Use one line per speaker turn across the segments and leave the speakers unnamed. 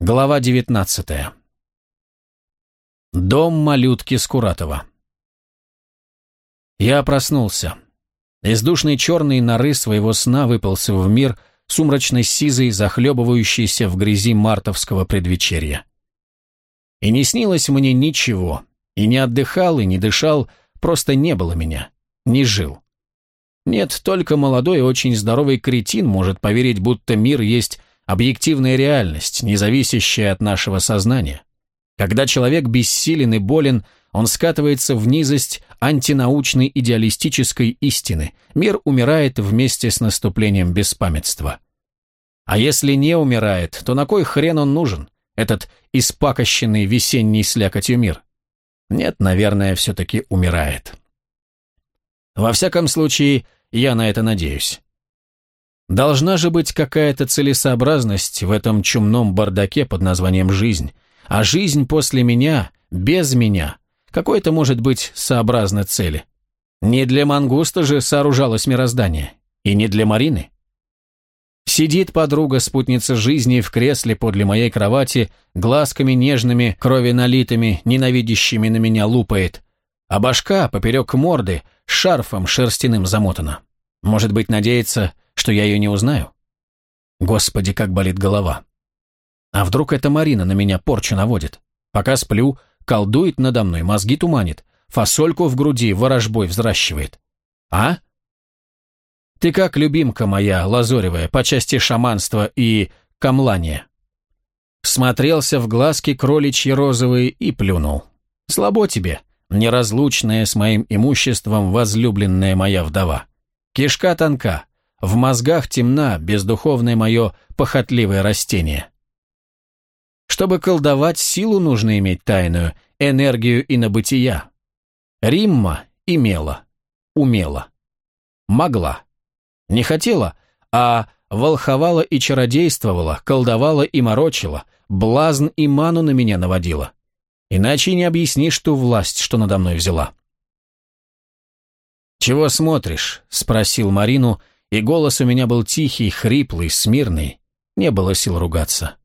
Глава 19. Дом малютки Скуратова. Я проснулся. Из душной черной норы своего сна выпался в мир сумрачной сизой, захлебывающейся в грязи мартовского предвечерья. И не снилось мне ничего, и не отдыхал, и не дышал, просто не было меня, не жил. Нет, только молодой и очень здоровый кретин может поверить, будто мир есть объективная реальность, не зависящая от нашего сознания. Когда человек бессилен и болен, он скатывается в низость антинаучной идеалистической истины. Мир умирает вместе с наступлением беспамятства. А если не умирает, то на кой хрен он нужен, этот испакощенный весенний слякотью мир? Нет, наверное, все-таки умирает. Во всяком случае, я на это надеюсь. Должна же быть какая-то целесообразность в этом чумном бардаке под названием «жизнь». А жизнь после меня, без меня, какой-то может быть сообразно цели. Не для мангуста же сооружалось мироздание. И не для Марины. Сидит подруга, спутница жизни, в кресле подле моей кровати, глазками нежными, крови налитыми, ненавидящими на меня лупает, а башка поперек морды шарфом шерстяным замотана. Может быть, надеется, что я ее не узнаю? Господи, как болит голова. А вдруг эта Марина на меня порчу наводит? Пока сплю, колдует надо мной, мозги туманит, фасольку в груди ворожбой взращивает. А? Ты как, любимка моя, лазоревая, по части шаманства и камлания? Смотрелся в глазки кроличьи розовые и плюнул. Слабо тебе, неразлучная с моим имуществом возлюбленная моя вдова. Кишка тонка, в мозгах темна, бездуховное мое похотливое растение. Чтобы колдовать, силу нужно иметь тайную, энергию и набытия. Римма имела, умела, могла. Не хотела, а волховала и чародействовала, колдовала и морочила, блазн и ману на меня наводила. Иначе не объяснишь ту власть, что надо мной взяла. «Чего смотришь?» — спросил Марину, — и голос у меня был тихий, хриплый, смирный. Не было сил ругаться.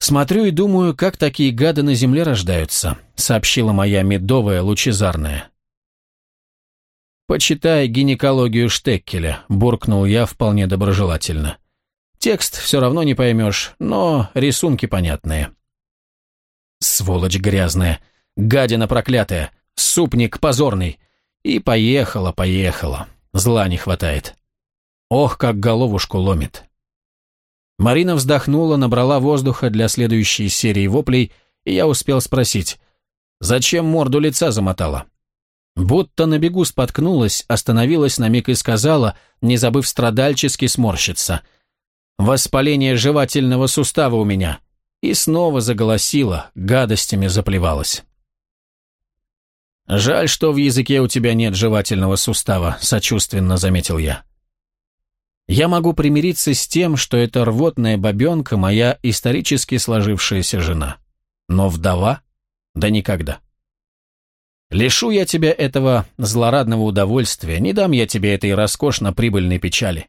«Смотрю и думаю, как такие гады на земле рождаются», сообщила моя медовая лучезарная. «Почитай гинекологию Штеккеля», буркнул я вполне доброжелательно. «Текст все равно не поймешь, но рисунки понятные». «Сволочь грязная, гадина проклятая, супник позорный». И поехала, поехала. Зла не хватает. Ох, как головушку ломит. Марина вздохнула, набрала воздуха для следующей серии воплей, и я успел спросить, зачем морду лица замотала? Будто на бегу споткнулась, остановилась на миг и сказала, не забыв страдальчески сморщиться. «Воспаление жевательного сустава у меня». И снова заголосила, гадостями заплевалась. «Жаль, что в языке у тебя нет жевательного сустава», — сочувственно заметил я. Я могу примириться с тем, что эта рвотная бабенка моя исторически сложившаяся жена. Но вдова? Да никогда. Лишу я тебя этого злорадного удовольствия, не дам я тебе этой роскошно прибыльной печали.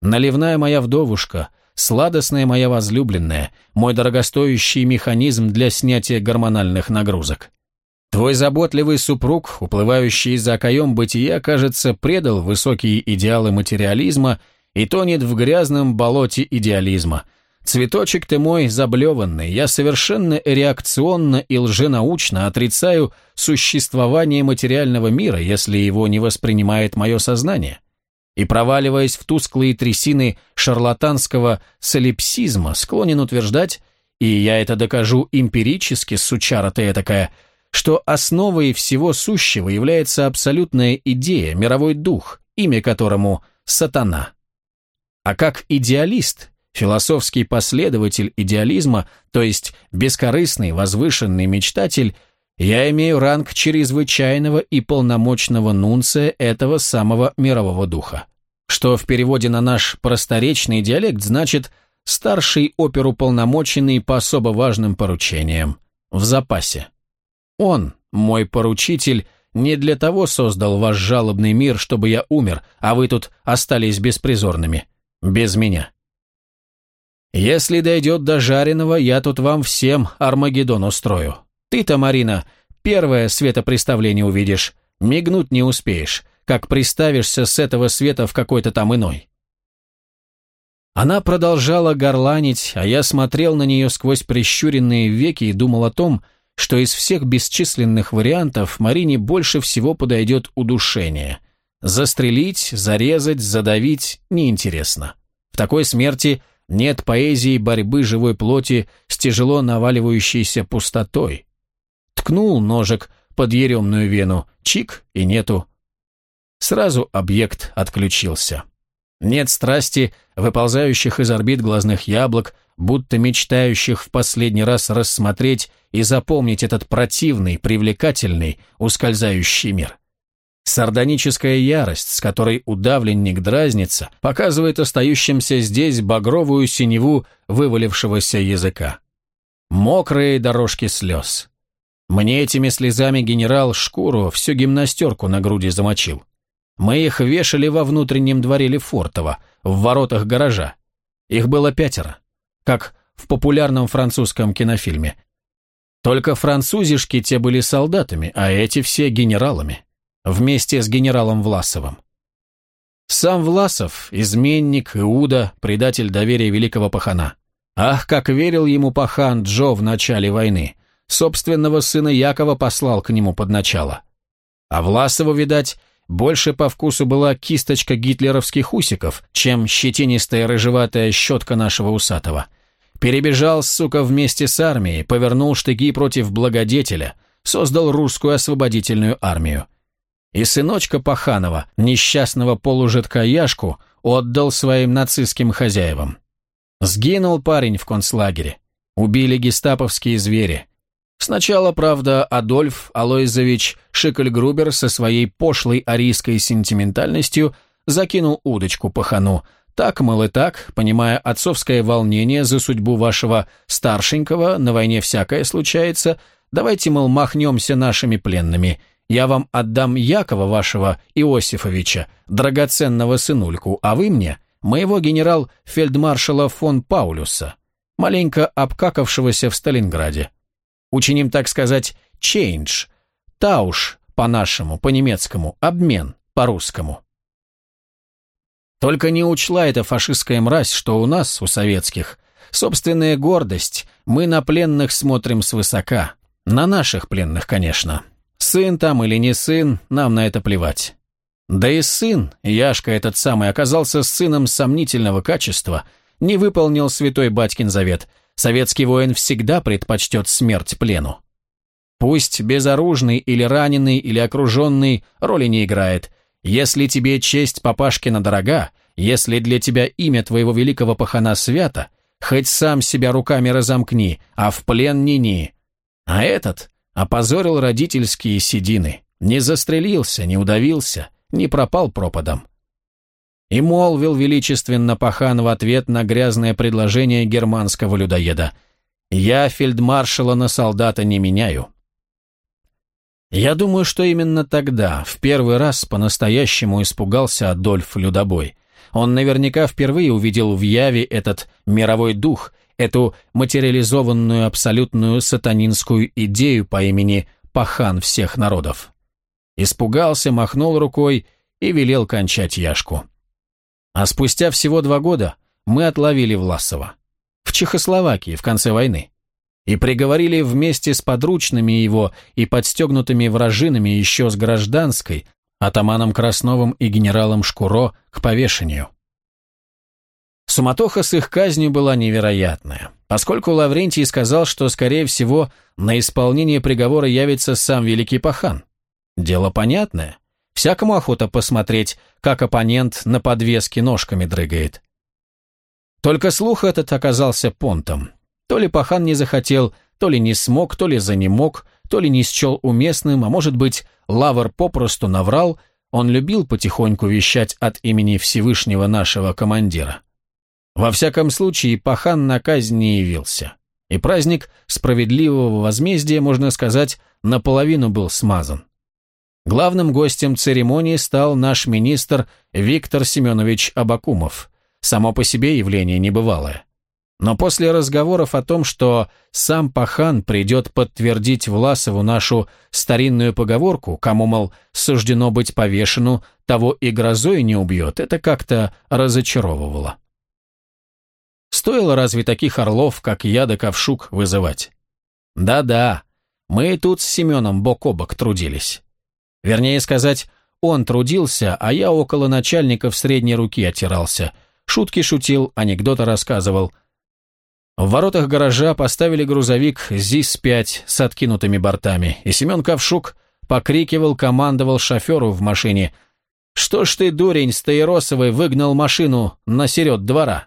Наливная моя вдовушка, сладостная моя возлюбленная, мой дорогостоящий механизм для снятия гормональных нагрузок. Твой заботливый супруг, уплывающий за окоем бытия, кажется, предал высокие идеалы материализма и тонет в грязном болоте идеализма. Цветочек ты мой заблеванный, я совершенно реакционно и лженаучно отрицаю существование материального мира, если его не воспринимает мое сознание. И проваливаясь в тусклые трясины шарлатанского солипсизма, склонен утверждать, и я это докажу эмпирически, сучара ты такая, что основой всего сущего является абсолютная идея, мировой дух, имя которому – сатана. А как идеалист, философский последователь идеализма, то есть бескорыстный, возвышенный мечтатель, я имею ранг чрезвычайного и полномочного нунция этого самого мирового духа, что в переводе на наш просторечный диалект значит «старший оперуполномоченный по особо важным поручениям», в запасе. Он, мой поручитель, не для того создал ваш жалобный мир, чтобы я умер, а вы тут остались беспризорными. Без меня. Если дойдет до жареного, я тут вам всем Армагеддон устрою. Ты-то, Марина, первое светопреставление увидишь, мигнуть не успеешь, как приставишься с этого света в какой-то там иной. Она продолжала горланить, а я смотрел на нее сквозь прищуренные веки и думал о том, что из всех бесчисленных вариантов Марине больше всего подойдет удушение. Застрелить, зарезать, задавить – неинтересно. В такой смерти нет поэзии борьбы живой плоти с тяжело наваливающейся пустотой. Ткнул ножик под еремную вену, чик и нету. Сразу объект отключился. Нет страсти, выползающих из орбит глазных яблок, будто мечтающих в последний раз рассмотреть и запомнить этот противный, привлекательный, ускользающий мир. Сардоническая ярость, с которой удавленник дразнится, показывает остающимся здесь багровую синеву вывалившегося языка. Мокрые дорожки слез. Мне этими слезами генерал шкуру всю гимнастерку на груди замочил. Мы их вешали во внутреннем дворе Лефортово, в воротах гаража. Их было пятеро, как в популярном французском кинофильме. Только французишки те были солдатами, а эти все генералами, вместе с генералом Власовым. Сам Власов, изменник, Иуда, предатель доверия великого пахана. Ах, как верил ему пахан Джо в начале войны. Собственного сына Якова послал к нему под начало. А Власову, видать, больше по вкусу была кисточка гитлеровских усиков, чем щетинистая рыжеватая щетка нашего усатого. Перебежал, сука, вместе с армией, повернул штыки против благодетеля, создал русскую освободительную армию. И сыночка Паханова, несчастного полужитка Яшку, отдал своим нацистским хозяевам. Сгинул парень в концлагере. Убили гестаповские звери. Сначала, правда, Адольф Алойзович Шикельгрубер со своей пошлой арийской сентиментальностью закинул удочку пахану. Так, мол, и так, понимая отцовское волнение за судьбу вашего старшенького, на войне всякое случается, давайте, мол, махнемся нашими пленными. Я вам отдам Якова вашего Иосифовича, драгоценного сынульку, а вы мне, моего генерал-фельдмаршала фон Паулюса, маленько обкакавшегося в Сталинграде. Учиним, так сказать, change. Тауш по-нашему, по-немецкому, обмен по-русскому. Только не учла эта фашистская мразь, что у нас, у советских, собственная гордость, мы на пленных смотрим свысока. На наших пленных, конечно. Сын там или не сын, нам на это плевать. Да и сын, Яшка этот самый, оказался сыном сомнительного качества, не выполнил святой батькин завет – Советский воин всегда предпочтет смерть плену. Пусть безоружный или раненый или окруженный роли не играет. Если тебе честь Папашкина дорога, если для тебя имя твоего великого пахана свято, хоть сам себя руками разомкни, а в плен ни-ни. А этот опозорил родительские седины, не застрелился, не удавился, не пропал пропадом. И молвил величественно пахан в ответ на грязное предложение германского людоеда. «Я фельдмаршала на солдата не меняю». Я думаю, что именно тогда, в первый раз, по-настоящему испугался Адольф Людобой. Он наверняка впервые увидел в Яве этот мировой дух, эту материализованную абсолютную сатанинскую идею по имени «Пахан всех народов». Испугался, махнул рукой и велел кончать Яшку. А спустя всего два года мы отловили Власова. В Чехословакии в конце войны. И приговорили вместе с подручными его и подстегнутыми вражинами еще с гражданской, атаманом Красновым и генералом Шкуро, к повешению. Суматоха с их казнью была невероятная, поскольку Лаврентий сказал, что, скорее всего, на исполнение приговора явится сам великий пахан. Дело понятное. Всякому охота посмотреть, как оппонент на подвеске ножками дрыгает. Только слух этот оказался понтом. То ли пахан не захотел, то ли не смог, то ли занемог, то ли не счел уместным, а может быть, Лавр попросту наврал, он любил потихоньку вещать от имени Всевышнего нашего командира. Во всяком случае, пахан на казнь не явился. И праздник справедливого возмездия, можно сказать, наполовину был смазан. Главным гостем церемонии стал наш министр Виктор Семенович Абакумов. Само по себе явление небывалое. Но после разговоров о том, что сам Пахан придет подтвердить Власову нашу старинную поговорку, кому, мол, суждено быть повешену, того и грозой не убьет, это как-то разочаровывало. Стоило разве таких орлов, как я да Ковшук, вызывать? Да-да, мы тут с Семеном бок о бок трудились. Вернее сказать, он трудился, а я около начальника в средней руки оттирался. Шутки шутил, анекдоты рассказывал – в воротах гаража поставили грузовик ЗИС-5 с откинутыми бортами, и Семен Ковшук покрикивал, командовал шоферу в машине «Что ж ты, дурень, Стаиросовой выгнал машину на серед двора?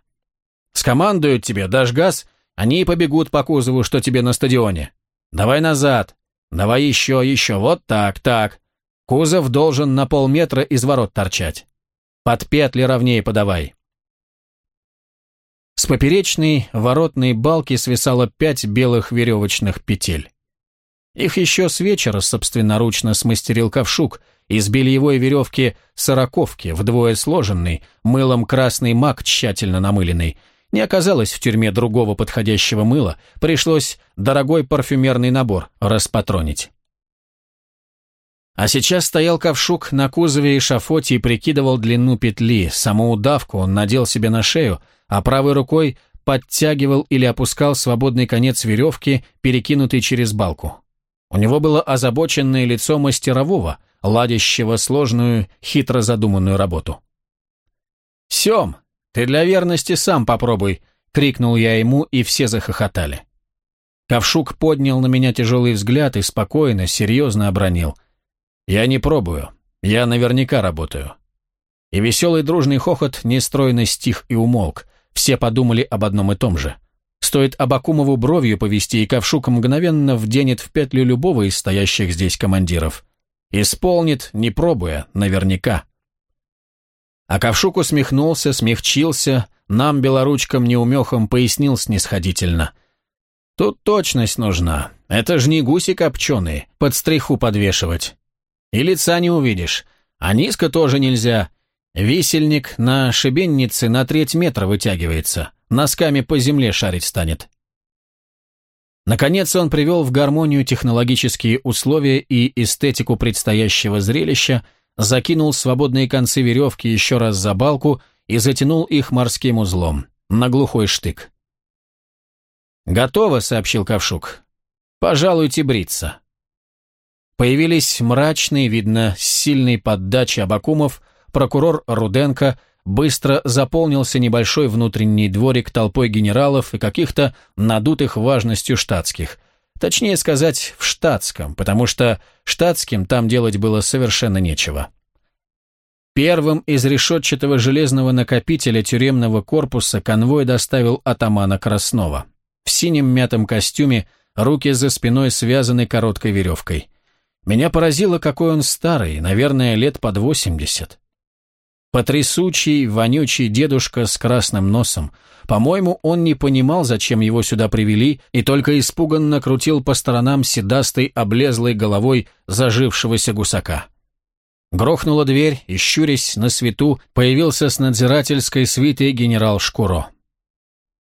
Скомандуют тебе, дашь газ, они и побегут по кузову, что тебе на стадионе. Давай назад, давай еще, еще, вот так, так. Кузов должен на полметра из ворот торчать. Под петли ровнее подавай». С поперечной воротной балки свисало пять белых веревочных петель. Их еще с вечера собственноручно смастерил ковшук из бельевой веревки сороковки, вдвое сложенный, мылом красный мак тщательно намыленный. Не оказалось в тюрьме другого подходящего мыла, пришлось дорогой парфюмерный набор распатронить. А сейчас стоял ковшук на кузове и шафоте и прикидывал длину петли, саму удавку он надел себе на шею, а правой рукой подтягивал или опускал свободный конец веревки, перекинутый через балку. У него было озабоченное лицо мастерового, ладящего сложную, хитро задуманную работу. «Сем, ты для верности сам попробуй!» — крикнул я ему, и все захохотали. Ковшук поднял на меня тяжелый взгляд и спокойно, серьезно обронил. «Я не пробую, я наверняка работаю». И веселый дружный хохот нестройно стих и умолк, все подумали об одном и том же. Стоит Абакумову бровью повести, и Ковшук мгновенно вденет в петлю любого из стоящих здесь командиров. Исполнит, не пробуя, наверняка. А Ковшук усмехнулся, смягчился, нам, белоручкам неумехам, пояснил снисходительно. Тут точность нужна. Это ж не гуси копченые, под стриху подвешивать. И лица не увидишь. А низко тоже нельзя, Висельник на шибеннице на треть метра вытягивается, носками по земле шарить станет. Наконец он привел в гармонию технологические условия и эстетику предстоящего зрелища, закинул свободные концы веревки еще раз за балку и затянул их морским узлом, на глухой штык. «Готово», — сообщил Ковшук. «Пожалуйте бриться». Появились мрачные, видно, с сильной поддачей Абакумов, прокурор Руденко быстро заполнился небольшой внутренний дворик толпой генералов и каких-то надутых важностью штатских. Точнее сказать, в штатском, потому что штатским там делать было совершенно нечего. Первым из решетчатого железного накопителя тюремного корпуса конвой доставил атамана Краснова. В синем мятом костюме, руки за спиной связаны короткой веревкой. Меня поразило, какой он старый, наверное, лет под восемьдесят. Потрясучий, вонючий дедушка с красным носом. По-моему, он не понимал, зачем его сюда привели, и только испуганно крутил по сторонам седастой, облезлой головой зажившегося гусака. Грохнула дверь, и, щурясь на свету, появился с надзирательской свитой генерал Шкуро.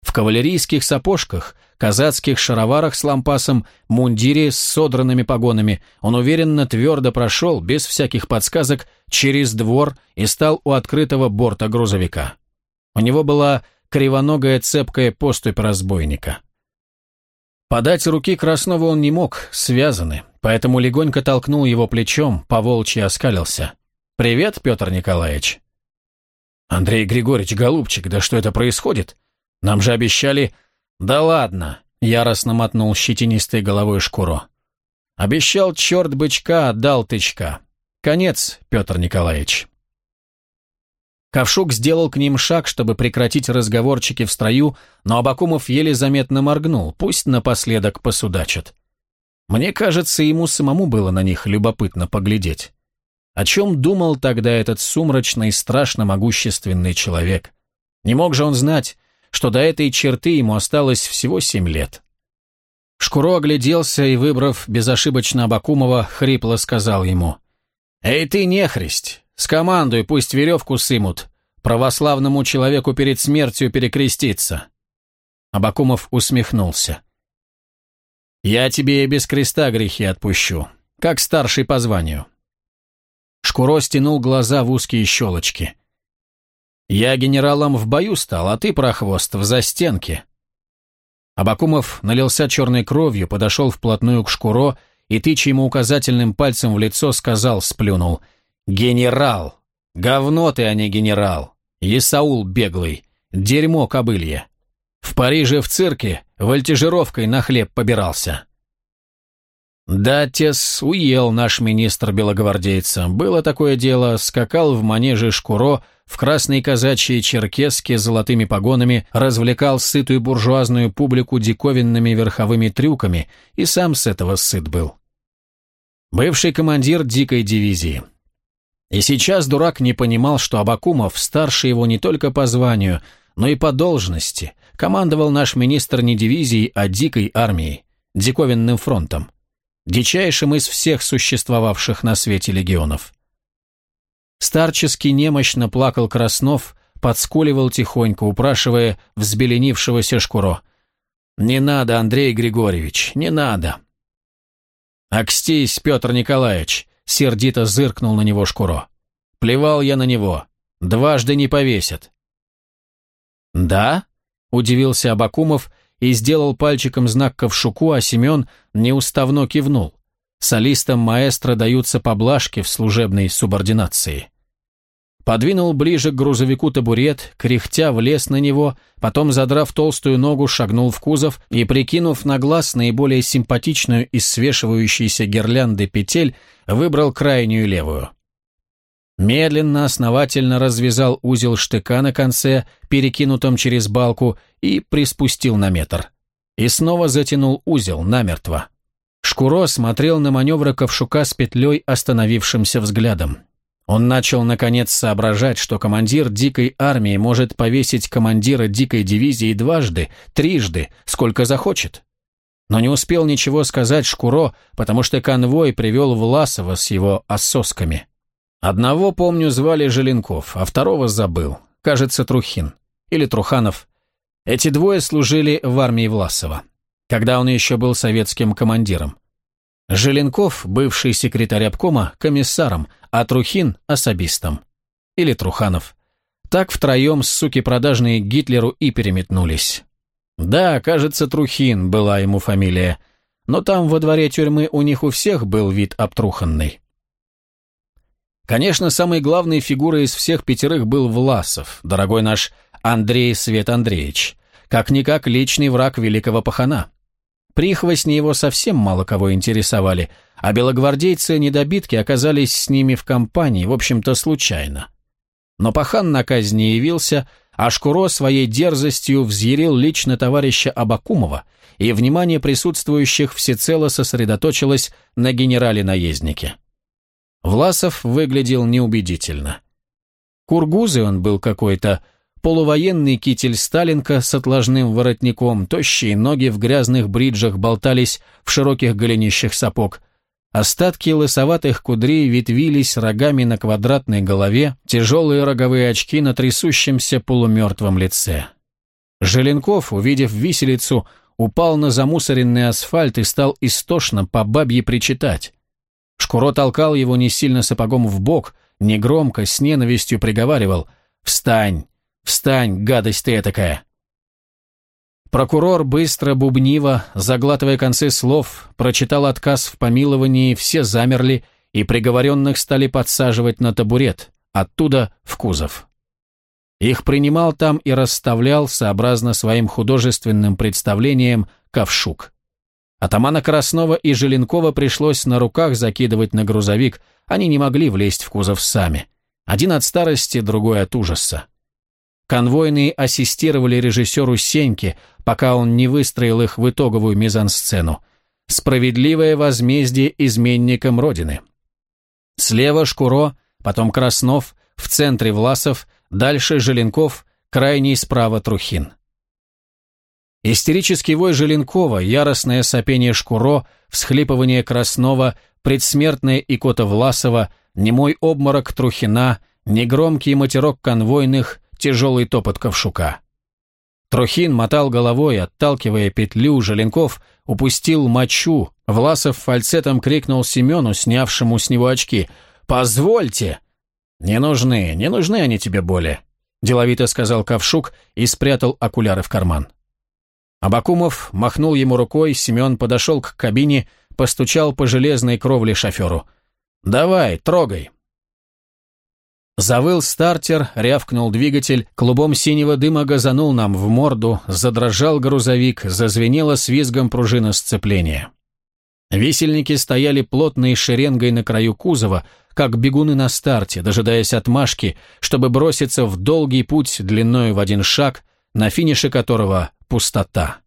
В кавалерийских сапожках, казацких шароварах с лампасом, мундире с содранными погонами он уверенно твердо прошел, без всяких подсказок, через двор и стал у открытого борта грузовика. У него была кривоногая цепкая поступь разбойника. Подать руки Краснову он не мог, связаны, поэтому легонько толкнул его плечом, поволчьи оскалился. «Привет, Петр Николаевич». «Андрей Григорьевич, голубчик, да что это происходит?» Нам же обещали...» «Да ладно!» — яростно мотнул щетинистой головой шкуру. «Обещал черт бычка, отдал тычка. Конец, Петр Николаевич». Ковшук сделал к ним шаг, чтобы прекратить разговорчики в строю, но Абакумов еле заметно моргнул, пусть напоследок посудачат. Мне кажется, ему самому было на них любопытно поглядеть. О чем думал тогда этот сумрачный, страшно могущественный человек? Не мог же он знать, что до этой черты ему осталось всего семь лет. Шкуро огляделся и, выбрав безошибочно Абакумова, хрипло сказал ему, «Эй ты, нехристь, скомандуй, пусть веревку сымут, православному человеку перед смертью перекреститься». Абакумов усмехнулся. «Я тебе и без креста грехи отпущу, как старший по званию». Шкуро стянул глаза в узкие щелочки. «Я генералом в бою стал, а ты, прохвост, в застенке». Абакумов налился черной кровью, подошел вплотную к Шкуро и, тыча ему указательным пальцем в лицо, сказал, сплюнул, «Генерал! Говно ты, а не генерал! Исаул беглый! Дерьмо кобылье! В Париже в цирке вольтежировкой на хлеб побирался!» «Да, тес, уел наш министр белогвардейца. Было такое дело, скакал в манеже Шкуро, в красной казачьей черкеске с золотыми погонами, развлекал сытую буржуазную публику диковинными верховыми трюками, и сам с этого сыт был. Бывший командир дикой дивизии. И сейчас дурак не понимал, что Абакумов старше его не только по званию, но и по должности. Командовал наш министр не дивизией, а дикой армией, диковинным фронтом дичайшим из всех существовавших на свете легионов. Старчески немощно плакал Краснов, подскуливал тихонько, упрашивая взбеленившегося Шкуро. «Не надо, Андрей Григорьевич, не надо!» «Акстись, Петр Николаевич!» — сердито зыркнул на него Шкуро. «Плевал я на него. Дважды не повесят». «Да?» — удивился Абакумов и сделал пальчиком знак ковшуку, а Семен неуставно кивнул. Солистам маэстро даются поблажки в служебной субординации. Подвинул ближе к грузовику табурет, кряхтя влез на него, потом, задрав толстую ногу, шагнул в кузов и, прикинув на глаз наиболее симпатичную из свешивающейся гирлянды петель, выбрал крайнюю левую. Медленно, основательно развязал узел штыка на конце, перекинутом через балку, и приспустил на метр. И снова затянул узел намертво. Шкуро смотрел на маневры ковшука с петлей остановившимся взглядом. Он начал, наконец, соображать, что командир дикой армии может повесить командира дикой дивизии дважды, трижды, сколько захочет. Но не успел ничего сказать Шкуро, потому что конвой привел Власова с его ососками. Одного, помню, звали Желенков, а второго забыл. Кажется, Трухин. Или Труханов. Эти двое служили в армии Власова, когда он еще был советским командиром. Желенков, бывший секретарь обкома, комиссаром, а Трухин – особистом. Или Труханов. Так втроем суки продажные Гитлеру и переметнулись. Да, кажется, Трухин была ему фамилия, но там во дворе тюрьмы у них у всех был вид обтруханный. Конечно, самой главной фигурой из всех пятерых был Власов, дорогой наш Андрей Свет Андреевич, как-никак личный враг великого пахана. Прихвостни его совсем мало кого интересовали, а белогвардейцы-недобитки оказались с ними в компании, в общем-то, случайно. Но пахан на казнь не явился, а Шкуро своей дерзостью взъярил лично товарища Абакумова, и внимание присутствующих всецело сосредоточилось на генерале-наезднике. Власов выглядел неубедительно. Кургузый он был какой-то, полувоенный китель Сталинка с отложным воротником, тощие ноги в грязных бриджах болтались в широких голенищах сапог. Остатки лысоватых кудрей ветвились рогами на квадратной голове, тяжелые роговые очки на трясущемся полумертвом лице. Желенков, увидев виселицу, упал на замусоренный асфальт и стал истошно по бабье причитать. Шкуро толкал его не сильно сапогом в бок, негромко, с ненавистью приговаривал «Встань! Встань, гадость ты такая!» Прокурор быстро, бубниво, заглатывая концы слов, прочитал отказ в помиловании, все замерли, и приговоренных стали подсаживать на табурет, оттуда в кузов. Их принимал там и расставлял, сообразно своим художественным представлениям, ковшук. Атамана Краснова и Желенкова пришлось на руках закидывать на грузовик, они не могли влезть в кузов сами. Один от старости, другой от ужаса. Конвойные ассистировали режиссеру Сеньке, пока он не выстроил их в итоговую мизансцену. Справедливое возмездие изменникам Родины. Слева Шкуро, потом Краснов, в центре Власов, дальше Желенков, крайний справа Трухин. Истерический вой Желенкова, яростное сопение Шкуро, всхлипывание Краснова, предсмертная икота Власова, немой обморок Трухина, негромкий матерок конвойных, тяжелый топот Ковшука. Трухин мотал головой, отталкивая петлю, Желенков упустил мочу. Власов фальцетом крикнул Семену, снявшему с него очки. «Позвольте!» «Не нужны, не нужны они тебе более», – деловито сказал Ковшук и спрятал окуляры в карман. Абакумов махнул ему рукой, Семен подошел к кабине, постучал по железной кровле шоферу. «Давай, трогай!» Завыл стартер, рявкнул двигатель, клубом синего дыма газанул нам в морду, задрожал грузовик, зазвенела с визгом пружина сцепления. Висельники стояли плотной шеренгой на краю кузова, как бегуны на старте, дожидаясь отмашки, чтобы броситься в долгий путь длиною в один шаг, на финише которого пустота.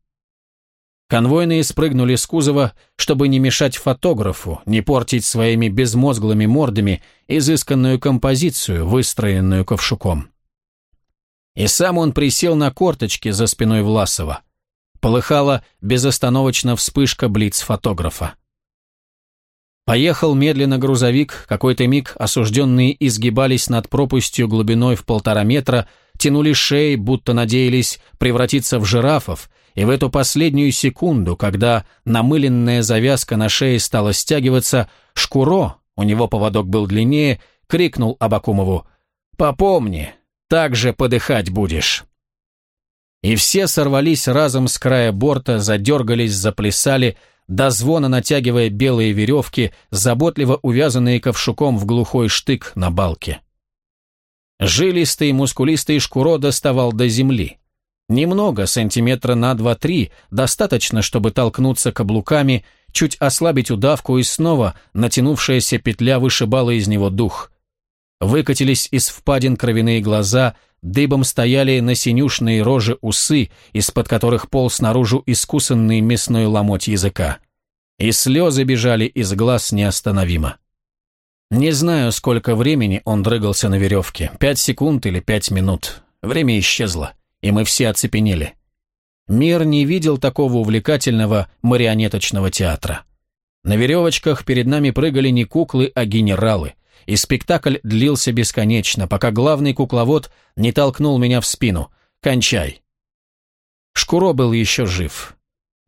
Конвойные спрыгнули с кузова, чтобы не мешать фотографу, не портить своими безмозглыми мордами изысканную композицию, выстроенную ковшуком. И сам он присел на корточки за спиной Власова. Полыхала безостановочно вспышка блиц-фотографа. Поехал медленно грузовик, какой-то миг осужденные изгибались над пропастью глубиной в полтора метра, тянули шеи, будто надеялись превратиться в жирафов, и в эту последнюю секунду, когда намыленная завязка на шее стала стягиваться, Шкуро, у него поводок был длиннее, крикнул Абакумову «Попомни, так же подыхать будешь». И все сорвались разом с края борта, задергались, заплясали, до звона натягивая белые веревки, заботливо увязанные ковшуком в глухой штык на балке. Жилистый, мускулистый Шкуро доставал до земли. Немного, сантиметра на два-три, достаточно, чтобы толкнуться каблуками, чуть ослабить удавку и снова натянувшаяся петля вышибала из него дух. Выкатились из впадин кровяные глаза, дыбом стояли на синюшные рожи усы, из-под которых полз наружу искусанный мясной ломоть языка. И слезы бежали из глаз неостановимо. Не знаю, сколько времени он дрыгался на веревке, пять секунд или пять минут. Время исчезло и мы все оцепенели. Мир не видел такого увлекательного марионеточного театра. На веревочках перед нами прыгали не куклы, а генералы, и спектакль длился бесконечно, пока главный кукловод не толкнул меня в спину. «Кончай!» Шкуро был еще жив.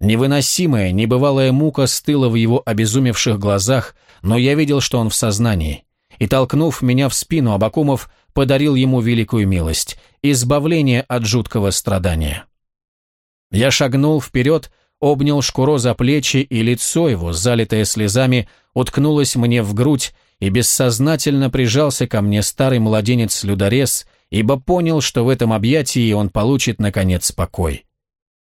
Невыносимая, небывалая мука стыла в его обезумевших глазах, но я видел, что он в сознании. И, толкнув меня в спину, Абакумов подарил ему великую милость – избавление от жуткого страдания. Я шагнул вперед, обнял Шкуро за плечи, и лицо его, залитое слезами, уткнулось мне в грудь, и бессознательно прижался ко мне старый младенец-людорез, ибо понял, что в этом объятии он получит, наконец, покой.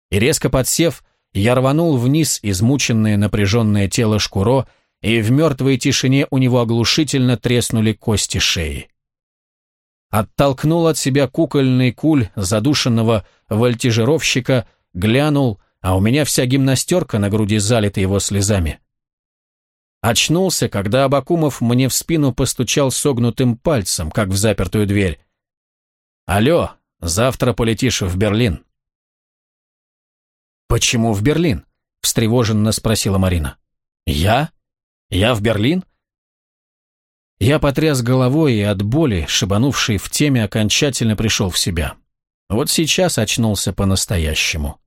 И резко подсев, я рванул вниз измученное напряженное тело Шкуро, и в мертвой тишине у него оглушительно треснули кости шеи оттолкнул от себя кукольный куль задушенного вольтижировщика, глянул, а у меня вся гимнастерка на груди залита его слезами. Очнулся, когда Абакумов мне в спину постучал согнутым пальцем, как в запертую дверь. «Алло, завтра полетишь в Берлин». «Почему в Берлин?» – встревоженно спросила Марина. «Я? Я в Берлин? Я потряс головой и от боли, шибанувший в теме, окончательно пришел в себя. Вот сейчас очнулся по-настоящему.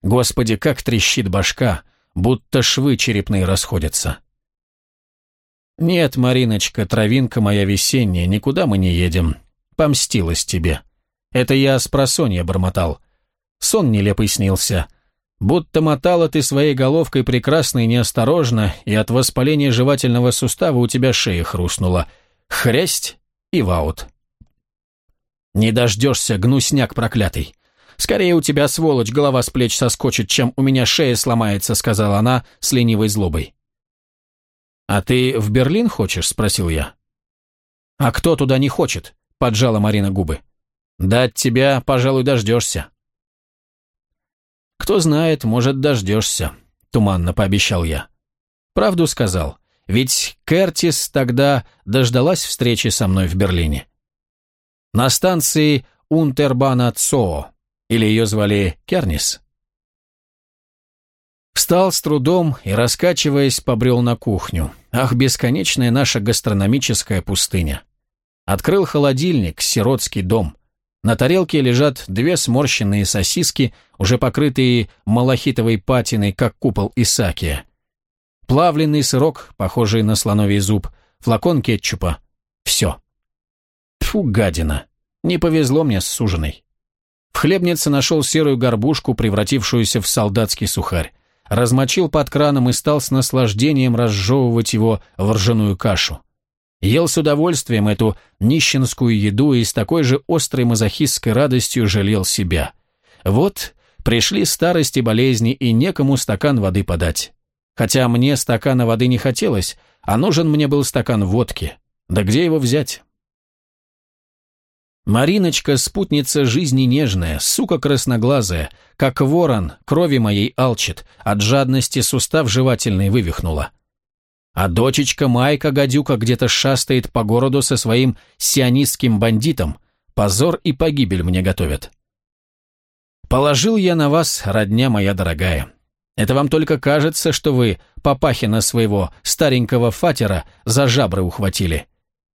Господи, как трещит башка, будто швы черепные расходятся. Нет, Мариночка, травинка моя весенняя, никуда мы не едем. Помстилась тебе. Это я с просонья бормотал. Сон нелепый снился — Будто мотала ты своей головкой прекрасно и неосторожно, и от воспаления жевательного сустава у тебя шея хрустнула. Хрясть и ваут. Не дождешься, гнусняк проклятый. Скорее у тебя, сволочь, голова с плеч соскочит, чем у меня шея сломается, сказала она с ленивой злобой. «А ты в Берлин хочешь?» – спросил я. «А кто туда не хочет?» – поджала Марина губы. «Да от тебя, пожалуй, дождешься». «Кто знает, может, дождешься», — туманно пообещал я. Правду сказал, ведь Кертис тогда дождалась встречи со мной в Берлине. На станции Унтербана Цоо, или ее звали Кернис. Встал с трудом и, раскачиваясь, побрел на кухню. Ах, бесконечная наша гастрономическая пустыня. Открыл холодильник, сиротский дом. На тарелке лежат две сморщенные сосиски, уже покрытые малахитовой патиной, как купол Исакия. Плавленый сырок, похожий на слоновий зуб, флакон кетчупа. Все. Тьфу, гадина. Не повезло мне с суженой. В хлебнице нашел серую горбушку, превратившуюся в солдатский сухарь. Размочил под краном и стал с наслаждением разжевывать его в ржаную кашу. Ел с удовольствием эту нищенскую еду и с такой же острой мазохистской радостью жалел себя. Вот пришли старость и болезни, и некому стакан воды подать. Хотя мне стакана воды не хотелось, а нужен мне был стакан водки. Да где его взять? Мариночка, спутница жизни нежная, сука красноглазая, как ворон, крови моей алчит, от жадности сустав жевательный вывихнула. А дочечка Майка гадюка где-то шастает по городу со своим сионистским бандитом, позор и погибель мне готовят. Положил я на вас, родня моя дорогая. Это вам только кажется, что вы Папахина своего старенького фатера за жабры ухватили.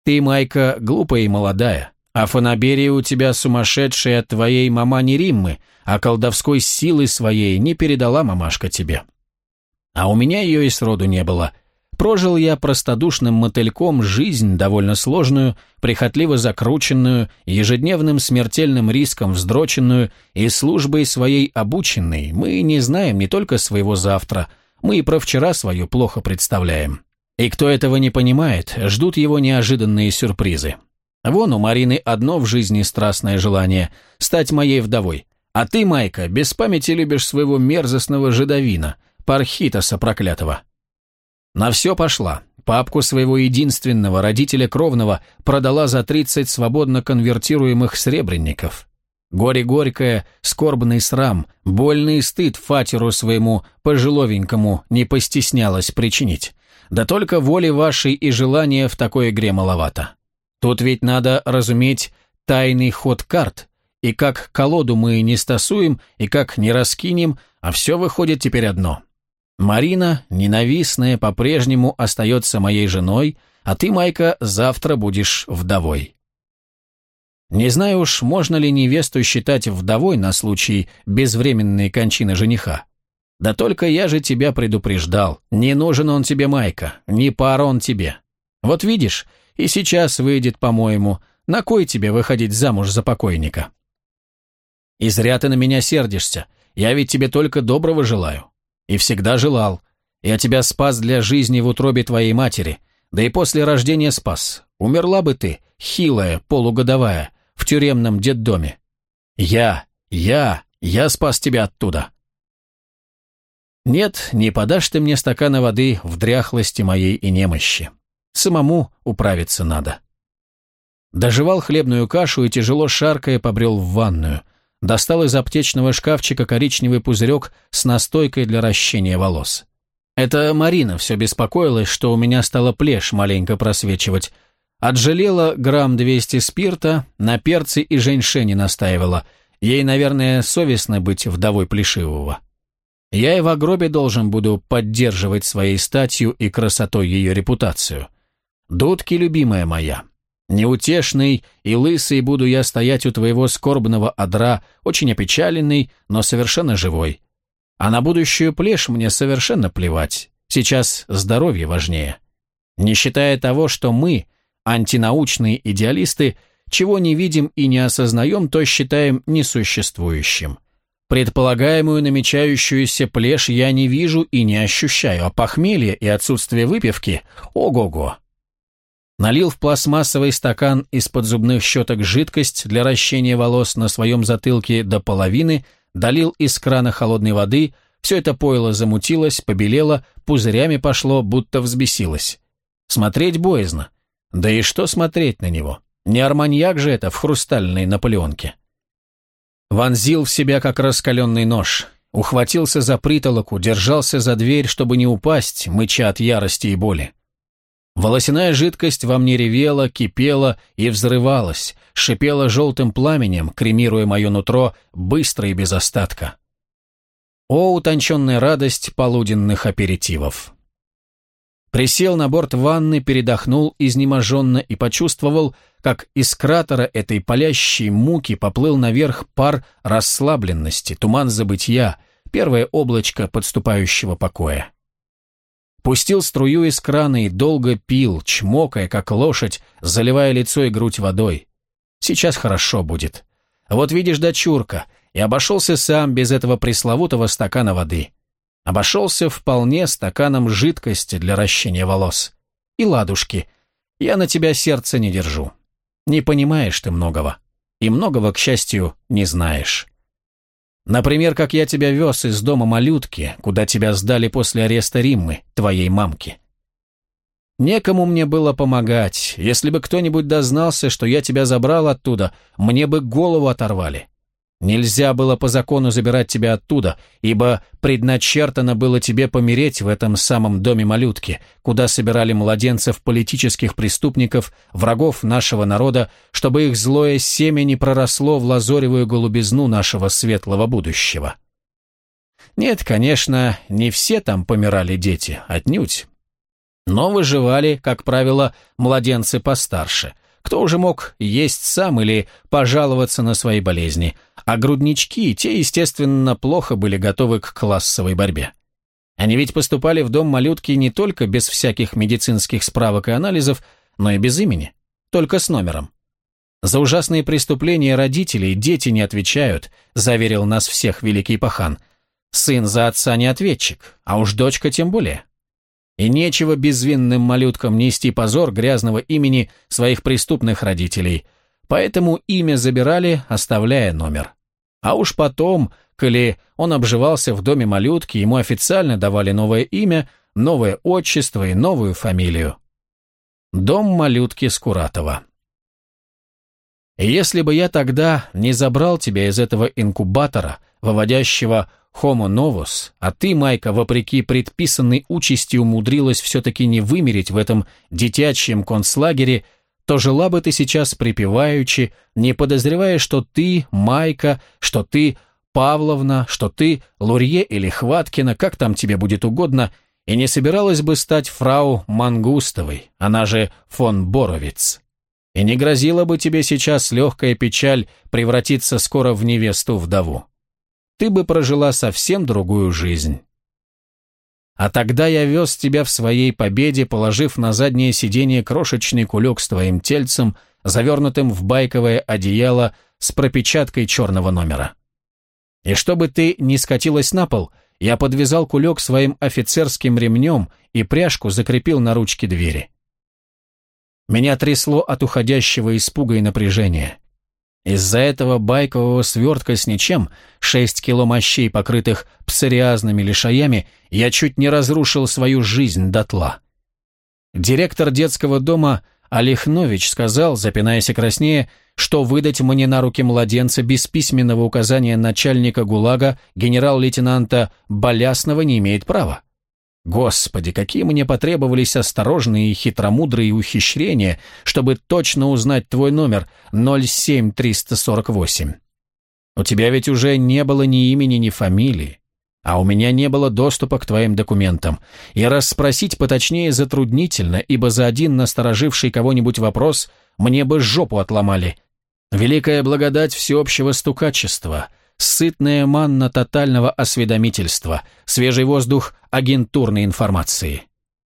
Ты, Майка, глупая и молодая, а фанаберия у тебя сумасшедшая от твоей мамани Риммы, а колдовской силы своей не передала мамашка тебе. А у меня ее и сроду не было. Прожил я простодушным мотыльком жизнь довольно сложную, прихотливо закрученную, ежедневным смертельным риском вздроченную и службой своей обученной. Мы не знаем не только своего завтра, мы и про вчера свое плохо представляем. И кто этого не понимает, ждут его неожиданные сюрпризы. Вон у Марины одно в жизни страстное желание – стать моей вдовой. А ты, Майка, без памяти любишь своего мерзостного жидовина, пархитоса проклятого. На все пошла. Папку своего единственного родителя кровного продала за 30 свободно конвертируемых сребренников. Горе горькое, скорбный срам, больный стыд фатеру своему пожиловенькому не постеснялась причинить. Да только воли вашей и желания в такой игре маловато. Тут ведь надо разуметь тайный ход карт, и как колоду мы не стасуем, и как не раскинем, а все выходит теперь одно. Марина, ненавистная, по-прежнему остается моей женой, а ты, Майка, завтра будешь вдовой. Не знаю уж, можно ли невесту считать вдовой на случай безвременной кончины жениха. Да только я же тебя предупреждал. Не нужен он тебе, Майка, не пара он тебе. Вот видишь, и сейчас выйдет, по-моему. На кой тебе выходить замуж за покойника? И зря ты на меня сердишься. Я ведь тебе только доброго желаю. И всегда желал. Я тебя спас для жизни в утробе твоей матери. Да и после рождения спас. Умерла бы ты, хилая, полугодовая, в тюремном детдоме. Я, я, я спас тебя оттуда. Нет, не подашь ты мне стакана воды в дряхлости моей и немощи. Самому управиться надо. Доживал хлебную кашу и тяжело шаркая побрел в ванную. Достал из аптечного шкафчика коричневый пузырек с настойкой для ращения волос. Это Марина все беспокоилась, что у меня стала плешь маленько просвечивать. Отжалела грамм 200 спирта, на перцы и женьшени настаивала. Ей, наверное, совестно быть вдовой плешивого. Я и в гробе должен буду поддерживать своей статью и красотой ее репутацию. Дудки, любимая моя, неутешный и лысый буду я стоять у твоего скорбного одра, очень опечаленный, но совершенно живой. А на будущую плешь мне совершенно плевать. Сейчас здоровье важнее. Не считая того, что мы, антинаучные идеалисты, чего не видим и не осознаем, то считаем несуществующим. Предполагаемую намечающуюся плешь я не вижу и не ощущаю, а похмелье и отсутствие выпивки – ого-го. Налил в пластмассовый стакан из-под зубных щеток жидкость для ращения волос на своем затылке до половины, долил из крана холодной воды, все это пойло замутилось, побелело, пузырями пошло, будто взбесилось. Смотреть боязно. Да и что смотреть на него? Не арманьяк же это в хрустальной Наполеонке. Вонзил в себя, как раскаленный нож. Ухватился за притолоку, держался за дверь, чтобы не упасть, мыча от ярости и боли. Волосяная жидкость во мне ревела, кипела и взрывалась, шипела желтым пламенем, кремируя мое нутро быстро и без остатка. О, утонченная радость полуденных аперитивов! Присел на борт ванны, передохнул изнеможенно и почувствовал, как из кратера этой палящей муки поплыл наверх пар расслабленности, туман забытья, первое облачко подступающего покоя. Пустил струю из крана и долго пил, чмокая, как лошадь, заливая лицо и грудь водой. Сейчас хорошо будет. Вот видишь, дочурка, и обошелся сам без этого пресловутого стакана воды. Обошелся вполне стаканом жидкости для ращения волос. И ладушки. Я на тебя сердце не держу. Не понимаешь ты многого. И многого, к счастью, не знаешь. Например, как я тебя вез из дома малютки, куда тебя сдали после ареста Риммы, твоей мамки. Некому мне было помогать. Если бы кто-нибудь дознался, что я тебя забрал оттуда, мне бы голову оторвали. Нельзя было по закону забирать тебя оттуда, ибо предначертано было тебе помереть в этом самом доме малютки, куда собирали младенцев политических преступников, врагов нашего народа, чтобы их злое семя не проросло в лазоревую голубизну нашего светлого будущего. Нет, конечно, не все там помирали дети, отнюдь. Но выживали, как правило, младенцы постарше – кто уже мог есть сам или пожаловаться на свои болезни, а груднички, те, естественно, плохо были готовы к классовой борьбе. Они ведь поступали в дом малютки не только без всяких медицинских справок и анализов, но и без имени, только с номером. За ужасные преступления родителей дети не отвечают, заверил нас всех великий пахан. Сын за отца не ответчик, а уж дочка тем более. И нечего безвинным малюткам нести позор грязного имени своих преступных родителей. Поэтому имя забирали, оставляя номер. А уж потом, коли он обживался в доме малютки, ему официально давали новое имя, новое отчество и новую фамилию. Дом малютки Скуратова. Если бы я тогда не забрал тебя из этого инкубатора, выводящего Homo novus, а ты, Майка, вопреки предписанной участи умудрилась все-таки не вымереть в этом детячьем концлагере, то жила бы ты сейчас припеваючи, не подозревая, что ты, Майка, что ты, Павловна, что ты, Лурье или Хваткина, как там тебе будет угодно, и не собиралась бы стать фрау Мангустовой, она же фон Боровиц. И не грозила бы тебе сейчас легкая печаль превратиться скоро в невесту-вдову ты бы прожила совсем другую жизнь. А тогда я вез тебя в своей победе, положив на заднее сиденье крошечный кулек с твоим тельцем, завернутым в байковое одеяло с пропечаткой черного номера. И чтобы ты не скатилась на пол, я подвязал кулек своим офицерским ремнем и пряжку закрепил на ручке двери. Меня трясло от уходящего испуга и напряжения. Из-за этого байкового свертка с ничем, шесть кило мощей, покрытых псориазными лишаями, я чуть не разрушил свою жизнь дотла. Директор детского дома Олехнович сказал, запинаясь и краснее, что выдать мне на руки младенца без письменного указания начальника ГУЛАГа генерал-лейтенанта Болясного не имеет права. Господи, какие мне потребовались осторожные и хитромудрые ухищрения, чтобы точно узнать твой номер 07348. У тебя ведь уже не было ни имени, ни фамилии, а у меня не было доступа к твоим документам, и расспросить поточнее затруднительно, ибо за один настороживший кого-нибудь вопрос мне бы жопу отломали. Великая благодать всеобщего стукачества — сытная манна тотального осведомительства, свежий воздух агентурной информации.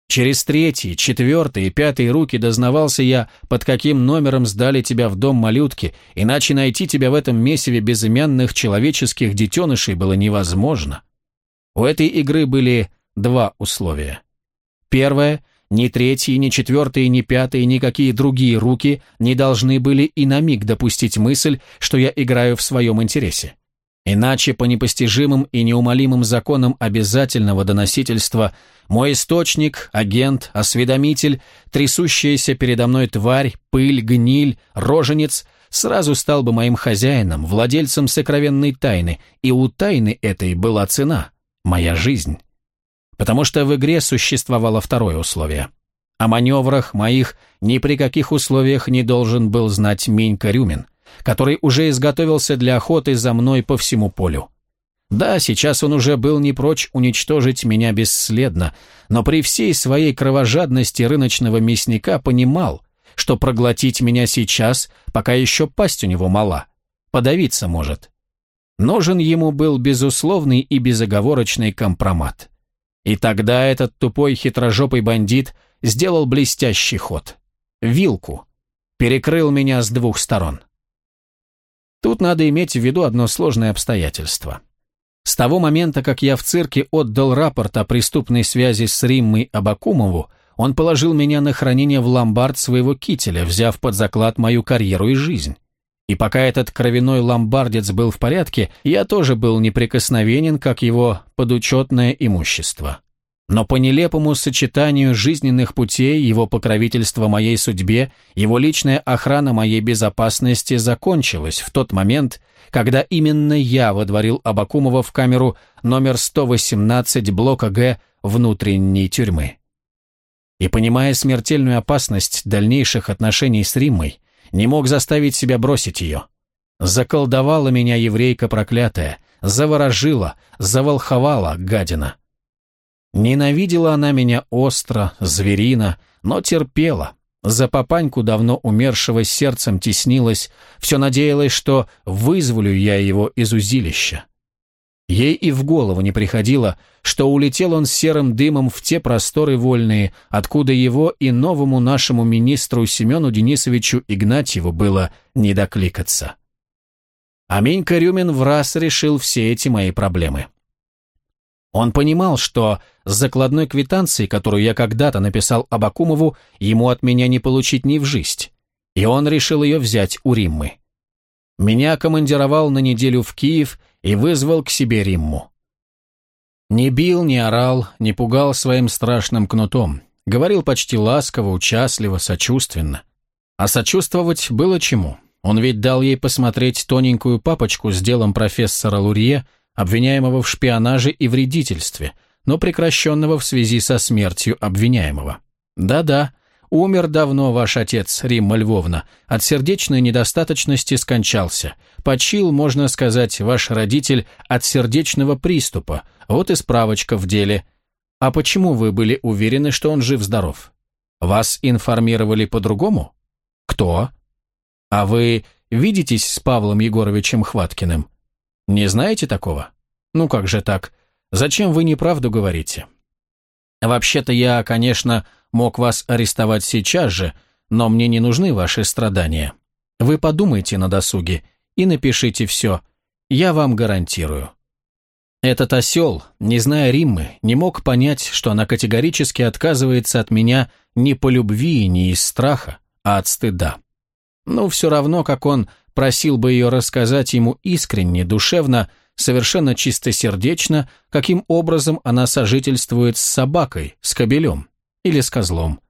Через третий, четвертый и пятый руки дознавался я, под каким номером сдали тебя в дом малютки, иначе найти тебя в этом месиве безымянных человеческих детенышей было невозможно. У этой игры были два условия. Первое – ни третий, ни четвертый, ни пятый, никакие другие руки не должны были и на миг допустить мысль, что я играю в своем интересе. Иначе по непостижимым и неумолимым законам обязательного доносительства мой источник, агент, осведомитель, трясущаяся передо мной тварь, пыль, гниль, роженец сразу стал бы моим хозяином, владельцем сокровенной тайны, и у тайны этой была цена – моя жизнь. Потому что в игре существовало второе условие. О маневрах моих ни при каких условиях не должен был знать Минька Рюмин – который уже изготовился для охоты за мной по всему полю. Да, сейчас он уже был не прочь уничтожить меня бесследно, но при всей своей кровожадности рыночного мясника понимал, что проглотить меня сейчас, пока еще пасть у него мала, подавиться может. Нужен ему был безусловный и безоговорочный компромат. И тогда этот тупой хитрожопый бандит сделал блестящий ход. Вилку. Перекрыл меня с двух сторон. Тут надо иметь в виду одно сложное обстоятельство. С того момента, как я в цирке отдал рапорт о преступной связи с Риммой Абакумову, он положил меня на хранение в ломбард своего кителя, взяв под заклад мою карьеру и жизнь. И пока этот кровяной ломбардец был в порядке, я тоже был неприкосновенен, как его подучетное имущество. Но по нелепому сочетанию жизненных путей, его покровительство моей судьбе, его личная охрана моей безопасности закончилась в тот момент, когда именно я водворил Абакумова в камеру номер 118 блока Г внутренней тюрьмы. И понимая смертельную опасность дальнейших отношений с Риммой, не мог заставить себя бросить ее. Заколдовала меня еврейка проклятая, заворожила, заволховала, гадина. Ненавидела она меня остро, зверино, но терпела. За папаньку давно умершего сердцем теснилась, все надеялась, что вызволю я его из узилища. Ей и в голову не приходило, что улетел он серым дымом в те просторы вольные, откуда его и новому нашему министру Семену Денисовичу Игнатьеву было не докликаться. А Менька Рюмин в раз решил все эти мои проблемы. Он понимал, что с закладной квитанцией, которую я когда-то написал Абакумову, ему от меня не получить ни в жизнь, и он решил ее взять у Риммы. Меня командировал на неделю в Киев и вызвал к себе Римму. Не бил, не орал, не пугал своим страшным кнутом. Говорил почти ласково, участливо, сочувственно. А сочувствовать было чему? Он ведь дал ей посмотреть тоненькую папочку с делом профессора Лурье, обвиняемого в шпионаже и вредительстве, но прекращенного в связи со смертью обвиняемого. Да-да, Умер давно ваш отец, Римма Львовна, от сердечной недостаточности скончался. Почил, можно сказать, ваш родитель от сердечного приступа. Вот и справочка в деле. А почему вы были уверены, что он жив-здоров? Вас информировали по-другому? Кто? А вы видитесь с Павлом Егоровичем Хваткиным? Не знаете такого? Ну как же так? Зачем вы неправду говорите? Вообще-то я, конечно, мог вас арестовать сейчас же, но мне не нужны ваши страдания. Вы подумайте на досуге и напишите все. Я вам гарантирую. Этот осел, не зная Риммы, не мог понять, что она категорически отказывается от меня не по любви и не из страха, а от стыда. Ну, все равно, как он просил бы ее рассказать ему искренне, душевно, совершенно чистосердечно, каким образом она сожительствует с собакой, с кобелем или с козлом.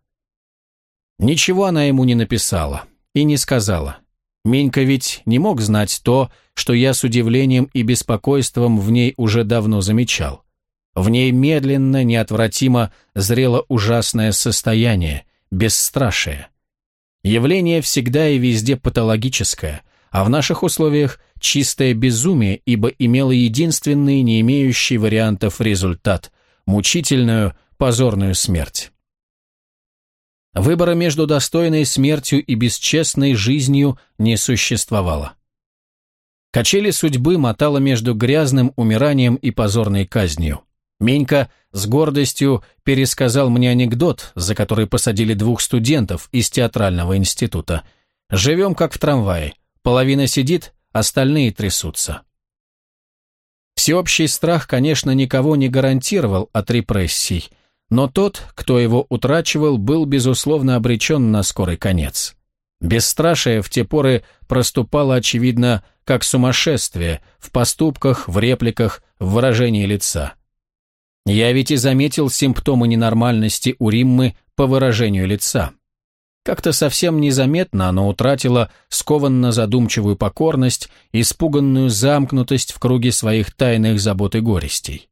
Ничего она ему не написала и не сказала. Менька ведь не мог знать то, что я с удивлением и беспокойством в ней уже давно замечал. В ней медленно, неотвратимо зрело ужасное состояние, бесстрашие. Явление всегда и везде патологическое, а в наших условиях чистое безумие, ибо имело единственный, не имеющий вариантов результат – мучительную, позорную смерть. Выбора между достойной смертью и бесчестной жизнью не существовало. Качели судьбы мотала между грязным умиранием и позорной казнью. Менька с гордостью пересказал мне анекдот, за который посадили двух студентов из театрального института. «Живем как в трамвае. Половина сидит, остальные трясутся». Всеобщий страх, конечно, никого не гарантировал от репрессий – но тот, кто его утрачивал, был, безусловно, обречен на скорый конец. Бесстрашие в те поры проступало, очевидно, как сумасшествие в поступках, в репликах, в выражении лица. Я ведь и заметил симптомы ненормальности у Риммы по выражению лица. Как-то совсем незаметно оно утратило скованно задумчивую покорность, испуганную замкнутость в круге своих тайных забот и горестей.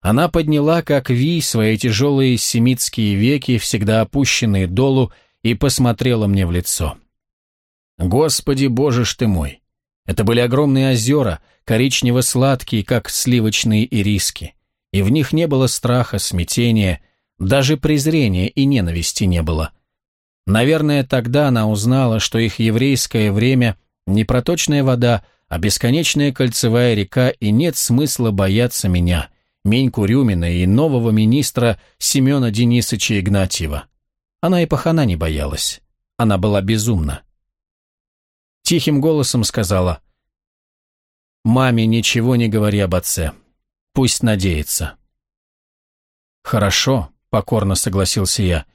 Она подняла, как ви, свои тяжелые семитские веки, всегда опущенные долу, и посмотрела мне в лицо. «Господи, Боже ж ты мой! Это были огромные озера, коричнево-сладкие, как сливочные ириски. И в них не было страха, смятения, даже презрения и ненависти не было. Наверное, тогда она узнала, что их еврейское время не проточная вода, а бесконечная кольцевая река, и нет смысла бояться меня, Меньку Рюмина и нового министра Семена Денисовича Игнатьева. Она и пахана не боялась. Она была безумна. Тихим голосом сказала, «Маме ничего не говори об отце. Пусть надеется». «Хорошо», — покорно согласился я.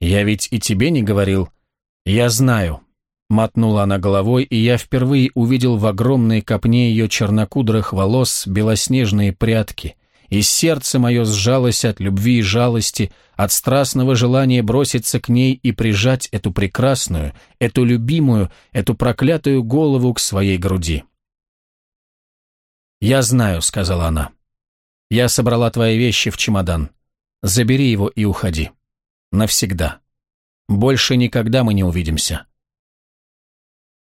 «Я ведь и тебе не говорил». «Я знаю», — мотнула она головой, и я впервые увидел в огромной копне ее чернокудрых волос белоснежные прятки — и сердце мое сжалось от любви и жалости, от страстного желания броситься к ней и прижать эту прекрасную, эту любимую, эту проклятую голову к своей груди. «Я знаю», — сказала она. «Я собрала твои вещи в чемодан. Забери его и уходи. Навсегда. Больше никогда мы не увидимся».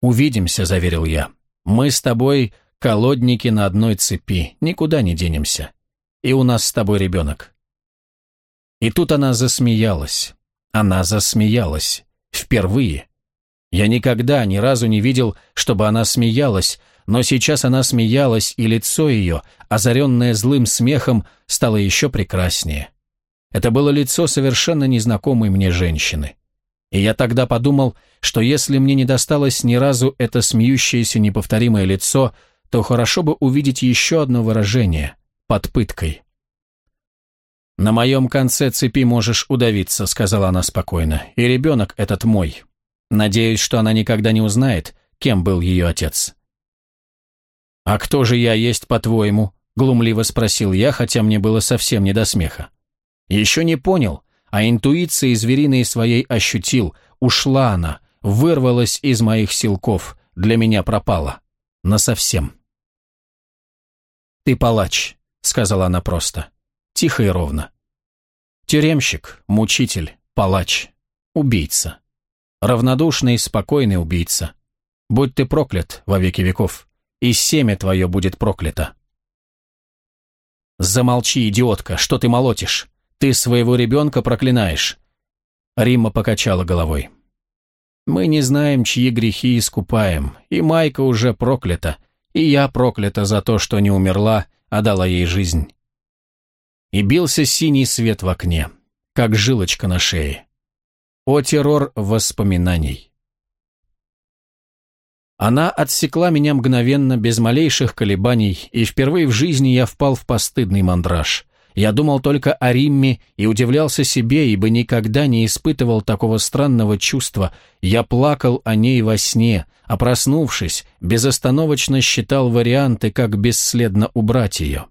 «Увидимся», — заверил я. «Мы с тобой колодники на одной цепи, никуда не денемся и у нас с тобой ребенок». И тут она засмеялась. Она засмеялась. Впервые. Я никогда ни разу не видел, чтобы она смеялась, но сейчас она смеялась, и лицо ее, озаренное злым смехом, стало еще прекраснее. Это было лицо совершенно незнакомой мне женщины. И я тогда подумал, что если мне не досталось ни разу это смеющееся неповторимое лицо, то хорошо бы увидеть еще одно выражение, под пыткой. «На моем конце цепи можешь удавиться», — сказала она спокойно, — «и ребенок этот мой. Надеюсь, что она никогда не узнает, кем был ее отец». «А кто же я есть, по-твоему?» — глумливо спросил я, хотя мне было совсем не до смеха. «Еще не понял, а интуицией звериной своей ощутил. Ушла она, вырвалась из моих силков, для меня пропала. Насовсем». «Ты палач», — сказала она просто. Тихо и ровно. Тюремщик, мучитель, палач, убийца. Равнодушный, спокойный убийца. Будь ты проклят во веки веков, и семя твое будет проклято. Замолчи, идиотка, что ты молотишь? Ты своего ребенка проклинаешь. Римма покачала головой. Мы не знаем, чьи грехи искупаем, и Майка уже проклята, и я проклята за то, что не умерла, а дала ей жизнь. И бился синий свет в окне, как жилочка на шее. О террор воспоминаний. Она отсекла меня мгновенно, без малейших колебаний, и впервые в жизни я впал в постыдный мандраж. Я думал только о Римме и удивлялся себе, ибо никогда не испытывал такого странного чувства. Я плакал о ней во сне, а проснувшись, безостановочно считал варианты, как бесследно убрать ее.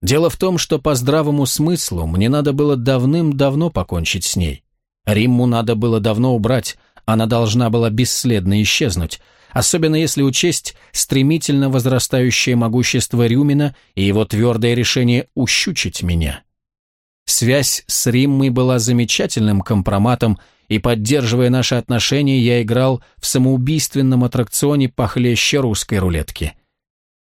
Дело в том, что по здравому смыслу мне надо было давным-давно покончить с ней. Римму надо было давно убрать, она должна была бесследно исчезнуть, особенно если учесть стремительно возрастающее могущество Рюмина и его твердое решение ущучить меня. Связь с Риммой была замечательным компроматом, и, поддерживая наши отношения, я играл в самоубийственном аттракционе похлеще русской рулетки.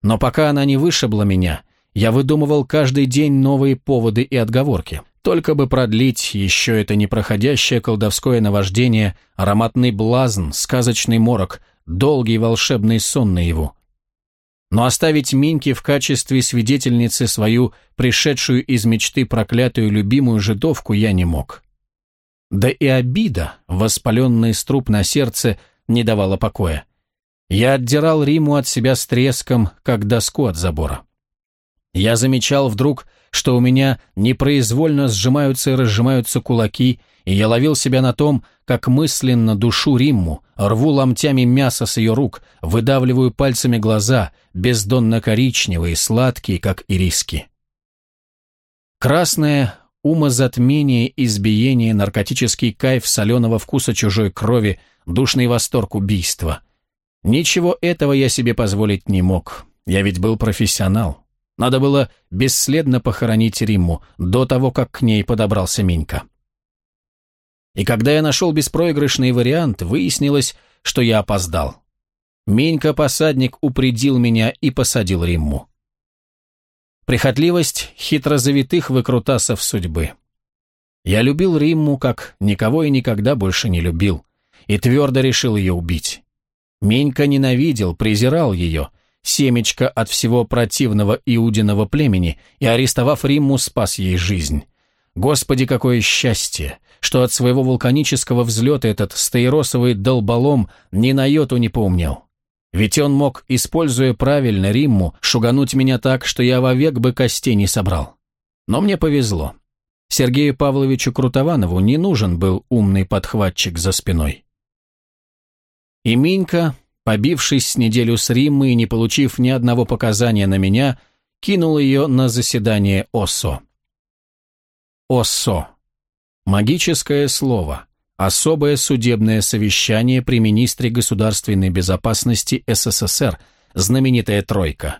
Но пока она не вышибла меня, я выдумывал каждый день новые поводы и отговорки. Только бы продлить еще это непроходящее колдовское наваждение, ароматный блазн, сказочный морок, долгий волшебный сон наяву. Но оставить Минки в качестве свидетельницы свою, пришедшую из мечты проклятую любимую жидовку, я не мог. Да и обида, воспаленный струп на сердце, не давала покоя. Я отдирал Риму от себя с треском, как доску от забора. Я замечал вдруг, что у меня непроизвольно сжимаются и разжимаются кулаки, и я ловил себя на том, как мысленно душу Римму, рву ломтями мясо с ее рук, выдавливаю пальцами глаза, бездонно-коричневые, сладкие, как ириски. Красное умозатмение, избиение, наркотический кайф соленого вкуса чужой крови, душный восторг убийства. Ничего этого я себе позволить не мог. Я ведь был профессионал. Надо было бесследно похоронить Римму до того, как к ней подобрался Минька. И когда я нашел беспроигрышный вариант, выяснилось, что я опоздал. Менька-посадник упредил меня и посадил Римму. Прихотливость хитрозавитых выкрутасов судьбы. Я любил Римму, как никого и никогда больше не любил, и твердо решил ее убить. Менька ненавидел, презирал ее, семечко от всего противного иудиного племени, и, арестовав Римму, спас ей жизнь. Господи, какое счастье, что от своего вулканического взлета этот стаиросовый долболом ни на йоту не помнил. Ведь он мог, используя правильно Римму, шугануть меня так, что я вовек бы костей не собрал. Но мне повезло. Сергею Павловичу Крутованову не нужен был умный подхватчик за спиной. И Минька, побившись неделю с Риммой и не получив ни одного показания на меня, кинул ее на заседание ОСО. ОСО. Магическое слово. Особое судебное совещание при министре государственной безопасности СССР, знаменитая «тройка».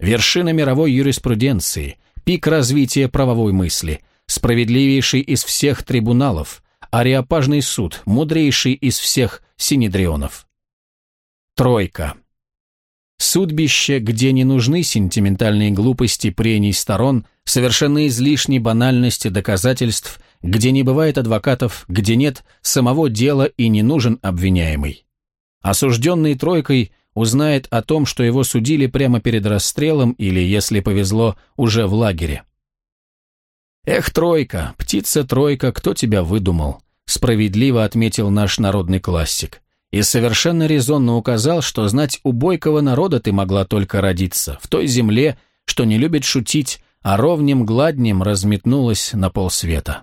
Вершина мировой юриспруденции, пик развития правовой мысли, справедливейший из всех трибуналов, ариапажный суд, мудрейший из всех синедрионов. Тройка. Судбище, где не нужны сентиментальные глупости прений сторон, совершенно излишней банальности доказательств, где не бывает адвокатов, где нет самого дела и не нужен обвиняемый. Осужденный тройкой узнает о том, что его судили прямо перед расстрелом или, если повезло, уже в лагере. «Эх, тройка, птица-тройка, кто тебя выдумал?» справедливо отметил наш народный классик и совершенно резонно указал, что знать у бойкого народа ты могла только родиться, в той земле, что не любит шутить, а ровнем гладнем разметнулась на полсвета.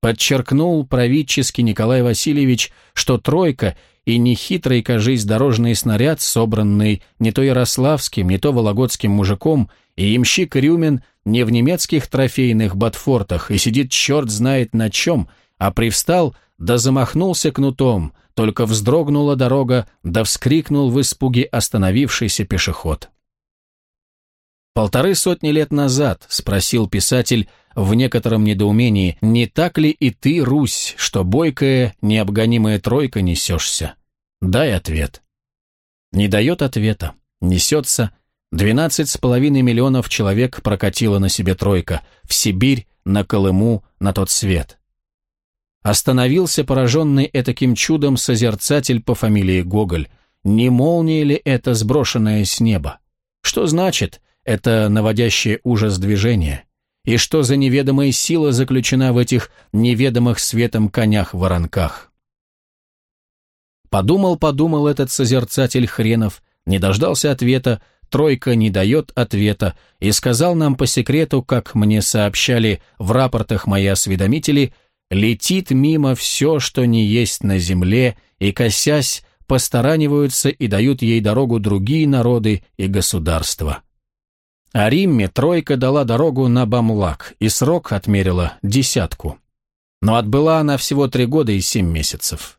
Подчеркнул правительский Николай Васильевич, что тройка и нехитрый, кажись, дорожный снаряд, собранный не то ярославским, не то вологодским мужиком, и имщик Рюмин не в немецких трофейных ботфортах и сидит черт знает на чем, а привстал да замахнулся кнутом, только вздрогнула дорога, да вскрикнул в испуге остановившийся пешеход. «Полторы сотни лет назад», — спросил писатель в некотором недоумении, «не так ли и ты, Русь, что бойкая, необгонимая тройка несешься? Дай ответ». Не дает ответа, несется. Двенадцать с половиной миллионов человек прокатила на себе тройка, в Сибирь, на Колыму, на тот свет. Остановился пораженный этаким чудом созерцатель по фамилии Гоголь. Не молния ли это сброшенное с неба? Что значит это наводящее ужас движение? И что за неведомая сила заключена в этих неведомых светом конях-воронках? Подумал-подумал этот созерцатель хренов, не дождался ответа, тройка не дает ответа, и сказал нам по секрету, как мне сообщали в рапортах мои осведомители, Летит мимо все, что не есть на земле, и, косясь, постараниваются и дают ей дорогу другие народы и государства. А Римме тройка дала дорогу на Бамлак, и срок отмерила десятку. Но отбыла она всего три года и семь месяцев.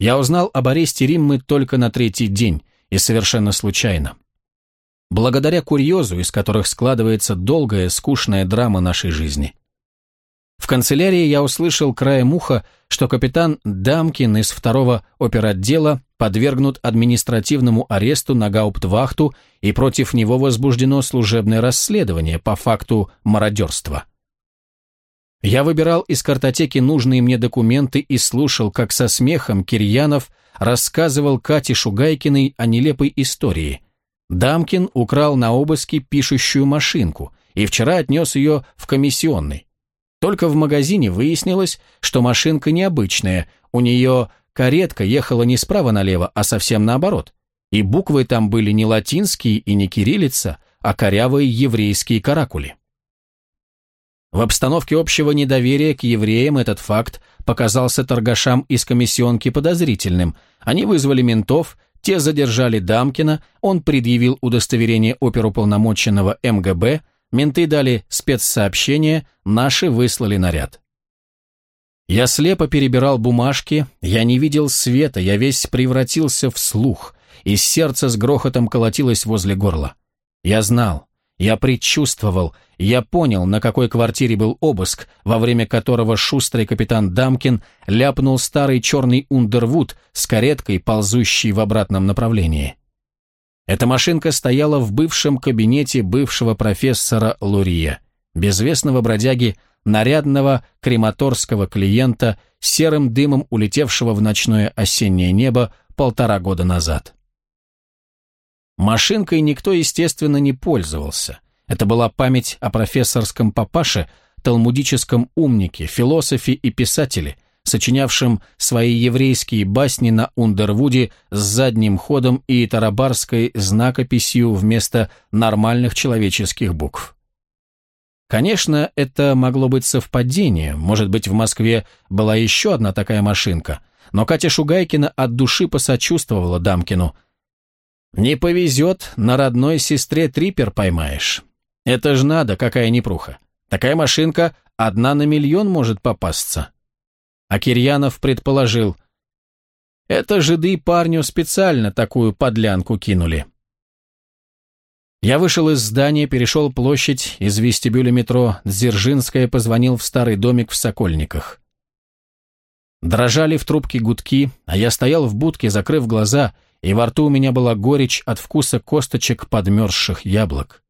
Я узнал об аресте Риммы только на третий день, и совершенно случайно. Благодаря курьезу, из которых складывается долгая, скучная драма нашей жизни. В канцелярии я услышал краем уха, что капитан Дамкин из второго оперотдела подвергнут административному аресту на гауптвахту и против него возбуждено служебное расследование по факту мародерства. Я выбирал из картотеки нужные мне документы и слушал, как со смехом Кирьянов рассказывал Кате Шугайкиной о нелепой истории. Дамкин украл на обыске пишущую машинку и вчера отнес ее в комиссионный. Только в магазине выяснилось, что машинка необычная, у нее каретка ехала не справа налево, а совсем наоборот. И буквы там были не латинские и не кириллица, а корявые еврейские каракули. В обстановке общего недоверия к евреям этот факт показался торгашам из комиссионки подозрительным. Они вызвали ментов, те задержали Дамкина, он предъявил удостоверение оперуполномоченного МГБ, Менты дали спецсообщение, наши выслали наряд. Я слепо перебирал бумажки, я не видел света, я весь превратился в слух, и сердце с грохотом колотилось возле горла. Я знал, Я предчувствовал, я понял, на какой квартире был обыск, во время которого шустрый капитан Дамкин ляпнул старый черный Ундервуд с кареткой, ползущей в обратном направлении. Эта машинка стояла в бывшем кабинете бывшего профессора Лурье, безвестного бродяги, нарядного крематорского клиента, серым дымом улетевшего в ночное осеннее небо полтора года назад. Машинкой никто, естественно, не пользовался. Это была память о профессорском папаше, талмудическом умнике, философе и писателе, сочинявшем свои еврейские басни на Ундервуде с задним ходом и тарабарской знакописью вместо нормальных человеческих букв. Конечно, это могло быть совпадением, может быть, в Москве была еще одна такая машинка, но Катя Шугайкина от души посочувствовала Дамкину, не повезет, на родной сестре трипер поймаешь. Это ж надо, какая непруха. Такая машинка одна на миллион может попасться. А Кирьянов предположил, это жиды парню специально такую подлянку кинули. Я вышел из здания, перешел площадь, из вестибюля метро Дзержинская позвонил в старый домик в Сокольниках. Дрожали в трубке гудки, а я стоял в будке, закрыв глаза, и во рту у меня была горечь от вкуса косточек подмерзших яблок.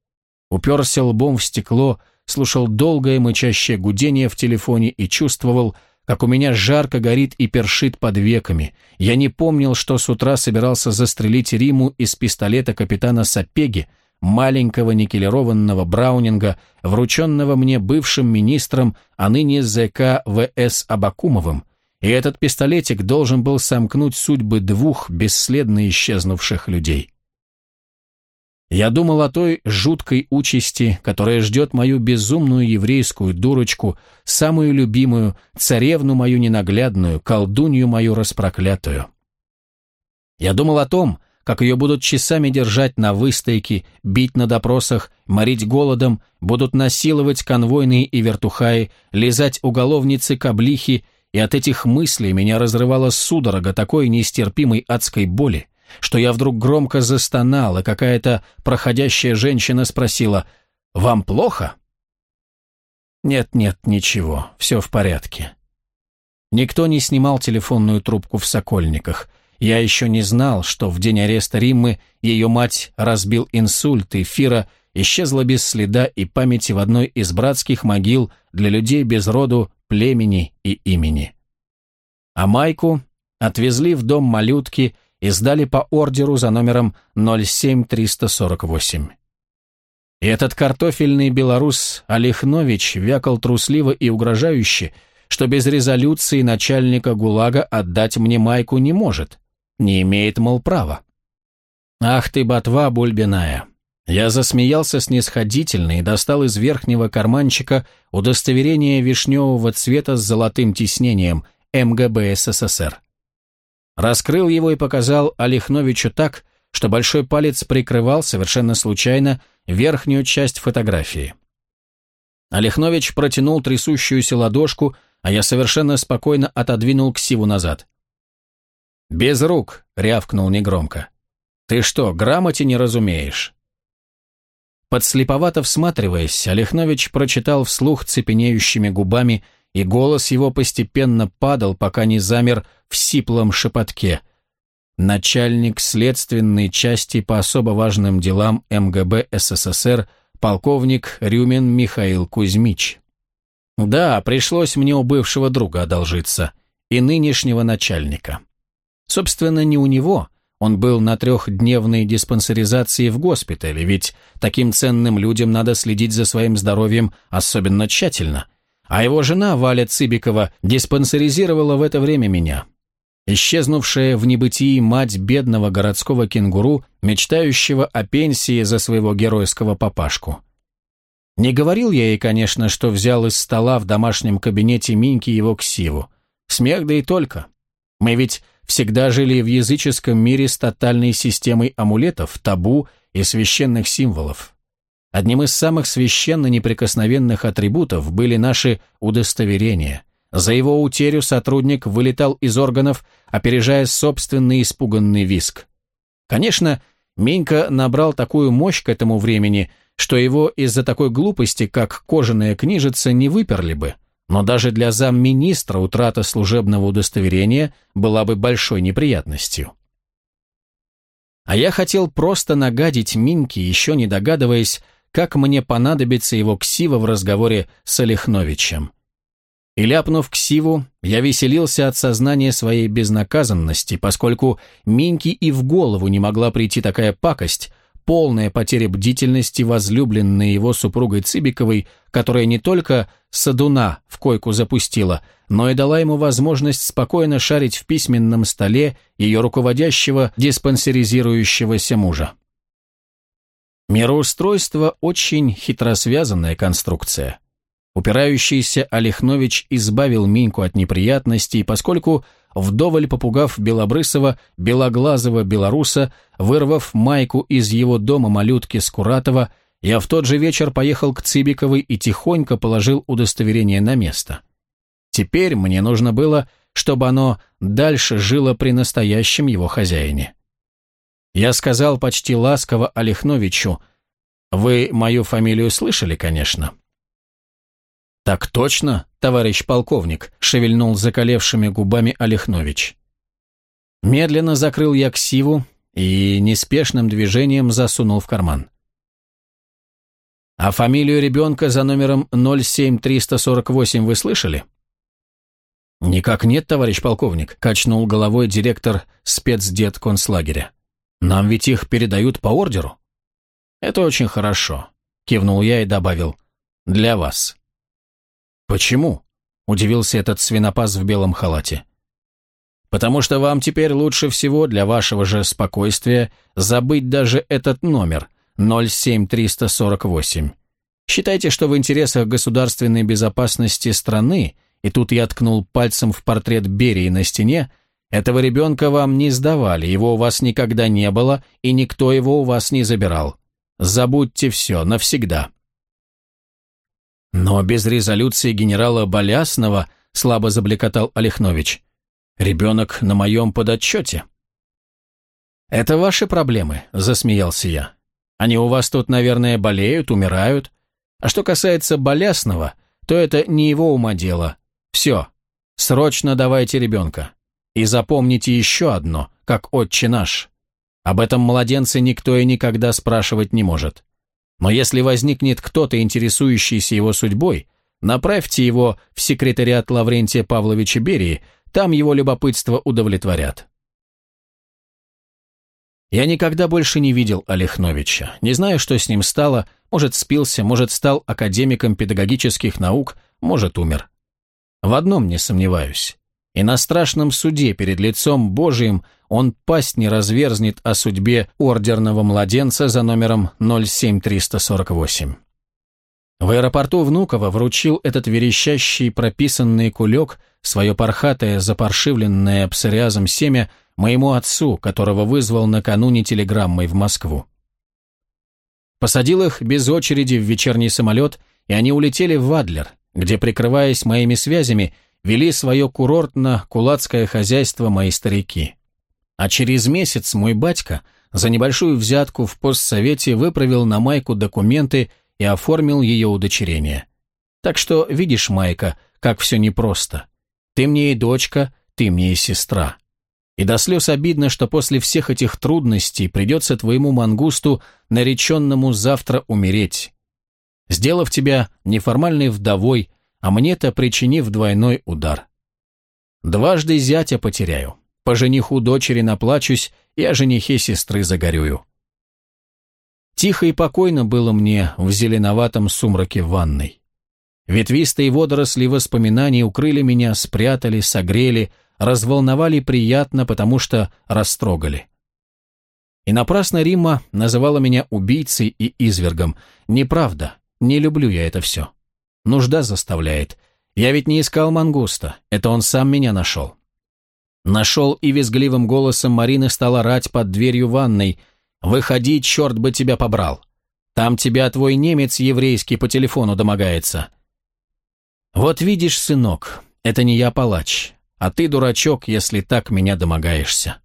Уперся лбом в стекло, слушал долгое мычащее гудение в телефоне и чувствовал, как у меня жарко горит и першит под веками. Я не помнил, что с утра собирался застрелить Риму из пистолета капитана Сапеги, маленького никелированного Браунинга, врученного мне бывшим министром, а ныне ЗК В.С. Абакумовым, и этот пистолетик должен был сомкнуть судьбы двух бесследно исчезнувших людей. Я думал о той жуткой участи, которая ждет мою безумную еврейскую дурочку, самую любимую, царевну мою ненаглядную, колдунью мою распроклятую. Я думал о том, как ее будут часами держать на выстойке, бить на допросах, морить голодом, будут насиловать конвойные и вертухаи, лизать уголовницы-каблихи и от этих мыслей меня разрывала судорога такой нестерпимой адской боли, что я вдруг громко застонал, и какая-то проходящая женщина спросила «Вам плохо?» «Нет-нет, ничего, все в порядке». Никто не снимал телефонную трубку в Сокольниках. Я еще не знал, что в день ареста Риммы ее мать разбил инсульт, и Фира исчезла без следа и памяти в одной из братских могил для людей без роду племени и имени. А Майку отвезли в дом малютки и сдали по ордеру за номером 07348. И этот картофельный белорус Олехнович вякал трусливо и угрожающе, что без резолюции начальника ГУЛАГа отдать мне Майку не может, не имеет, мол, права. Ах ты, ботва бульбиная! Я засмеялся снисходительно и достал из верхнего карманчика удостоверение вишневого цвета с золотым тиснением МГБ СССР. Раскрыл его и показал Олехновичу так, что большой палец прикрывал совершенно случайно верхнюю часть фотографии. Олехнович протянул трясущуюся ладошку, а я совершенно спокойно отодвинул ксиву назад. «Без рук!» — рявкнул негромко. «Ты что, грамоте не разумеешь?» Подслеповато всматриваясь, Олехнович прочитал вслух цепенеющими губами, и голос его постепенно падал, пока не замер в сиплом шепотке. Начальник следственной части по особо важным делам МГБ СССР полковник Рюмин Михаил Кузьмич. Да, пришлось мне у бывшего друга одолжиться, и нынешнего начальника. Собственно, не у него, он был на трехдневной диспансеризации в госпитале, ведь таким ценным людям надо следить за своим здоровьем особенно тщательно. А его жена, Валя Цыбикова, диспансеризировала в это время меня. Исчезнувшая в небытии мать бедного городского кенгуру, мечтающего о пенсии за своего геройского папашку. Не говорил я ей, конечно, что взял из стола в домашнем кабинете Миньки его ксиву. Смех да и только. Мы ведь всегда жили в языческом мире с тотальной системой амулетов, табу и священных символов. Одним из самых священно неприкосновенных атрибутов были наши удостоверения. За его утерю сотрудник вылетал из органов, опережая собственный испуганный виск. Конечно, Минька набрал такую мощь к этому времени, что его из-за такой глупости, как кожаная книжица, не выперли бы, но даже для замминистра утрата служебного удостоверения была бы большой неприятностью. А я хотел просто нагадить Миньке, еще не догадываясь, как мне понадобится его ксива в разговоре с Олехновичем. И ляпнув ксиву, я веселился от сознания своей безнаказанности, поскольку Миньке и в голову не могла прийти такая пакость, полная потеря бдительности возлюбленной его супругой Цибиковой, которая не только садуна в койку запустила, но и дала ему возможность спокойно шарить в письменном столе ее руководящего диспансеризирующегося мужа. Мироустройство – очень хитросвязанная конструкция. Упирающийся Олехнович избавил Миньку от неприятностей, поскольку, вдоволь попугав Белобрысова, белоглазого белоруса, вырвав майку из его дома малютки Скуратова, я в тот же вечер поехал к Цибиковой и тихонько положил удостоверение на место. Теперь мне нужно было, чтобы оно дальше жило при настоящем его хозяине. Я сказал почти ласково Олехновичу, «Вы мою фамилию слышали, конечно?» «Так точно, товарищ полковник», — шевельнул закалевшими губами Олехнович. Медленно закрыл я ксиву и неспешным движением засунул в карман. «А фамилию ребенка за номером 07348 вы слышали?» «Никак нет, товарищ полковник», — качнул головой директор спецдет концлагеря. Нам ведь их передают по ордеру». «Это очень хорошо», — кивнул я и добавил. «Для вас». «Почему?» — удивился этот свинопас в белом халате. «Потому что вам теперь лучше всего для вашего же спокойствия забыть даже этот номер 07348. Считайте, что в интересах государственной безопасности страны, и тут я ткнул пальцем в портрет Берии на стене, — этого ребенка вам не сдавали, его у вас никогда не было, и никто его у вас не забирал. Забудьте все, навсегда. Но без резолюции генерала Болясного, слабо заблекотал Олехнович, ребенок на моем подотчете. «Это ваши проблемы», — засмеялся я. «Они у вас тут, наверное, болеют, умирают. А что касается Болясного, то это не его ума дело. Все, срочно давайте ребенка. И запомните еще одно, как отче наш. Об этом младенце никто и никогда спрашивать не может. Но если возникнет кто-то, интересующийся его судьбой, направьте его в секретариат Лаврентия Павловича Берии, там его любопытство удовлетворят. Я никогда больше не видел Олехновича. Не знаю, что с ним стало, может, спился, может, стал академиком педагогических наук, может, умер. В одном не сомневаюсь и на страшном суде перед лицом Божиим он пасть не разверзнет о судьбе ордерного младенца за номером 07348. В аэропорту Внуково вручил этот верещащий прописанный кулек, свое пархатое, запаршивленное псориазом семя, моему отцу, которого вызвал накануне телеграммой в Москву. Посадил их без очереди в вечерний самолет, и они улетели в Адлер, где, прикрываясь моими связями, вели свое курортно-кулацкое хозяйство мои старики. А через месяц мой батька за небольшую взятку в постсовете выправил на Майку документы и оформил ее удочерение. Так что, видишь, Майка, как все непросто. Ты мне и дочка, ты мне и сестра. И до слез обидно, что после всех этих трудностей придется твоему мангусту, нареченному завтра умереть. Сделав тебя неформальной вдовой, а мне-то причинив двойной удар. Дважды зятя потеряю, по жениху дочери наплачусь и о женихе сестры загорюю. Тихо и покойно было мне в зеленоватом сумраке ванной. Ветвистые водоросли воспоминаний укрыли меня, спрятали, согрели, разволновали приятно, потому что растрогали. И напрасно Рима называла меня убийцей и извергом. Неправда, не люблю я это все. Нужда заставляет. Я ведь не искал мангуста, это он сам меня нашел. Нашел и визгливым голосом Марины стала рать под дверью ванной. «Выходи, черт бы тебя побрал! Там тебя твой немец еврейский по телефону домогается». «Вот видишь, сынок, это не я палач, а ты дурачок, если так меня домогаешься».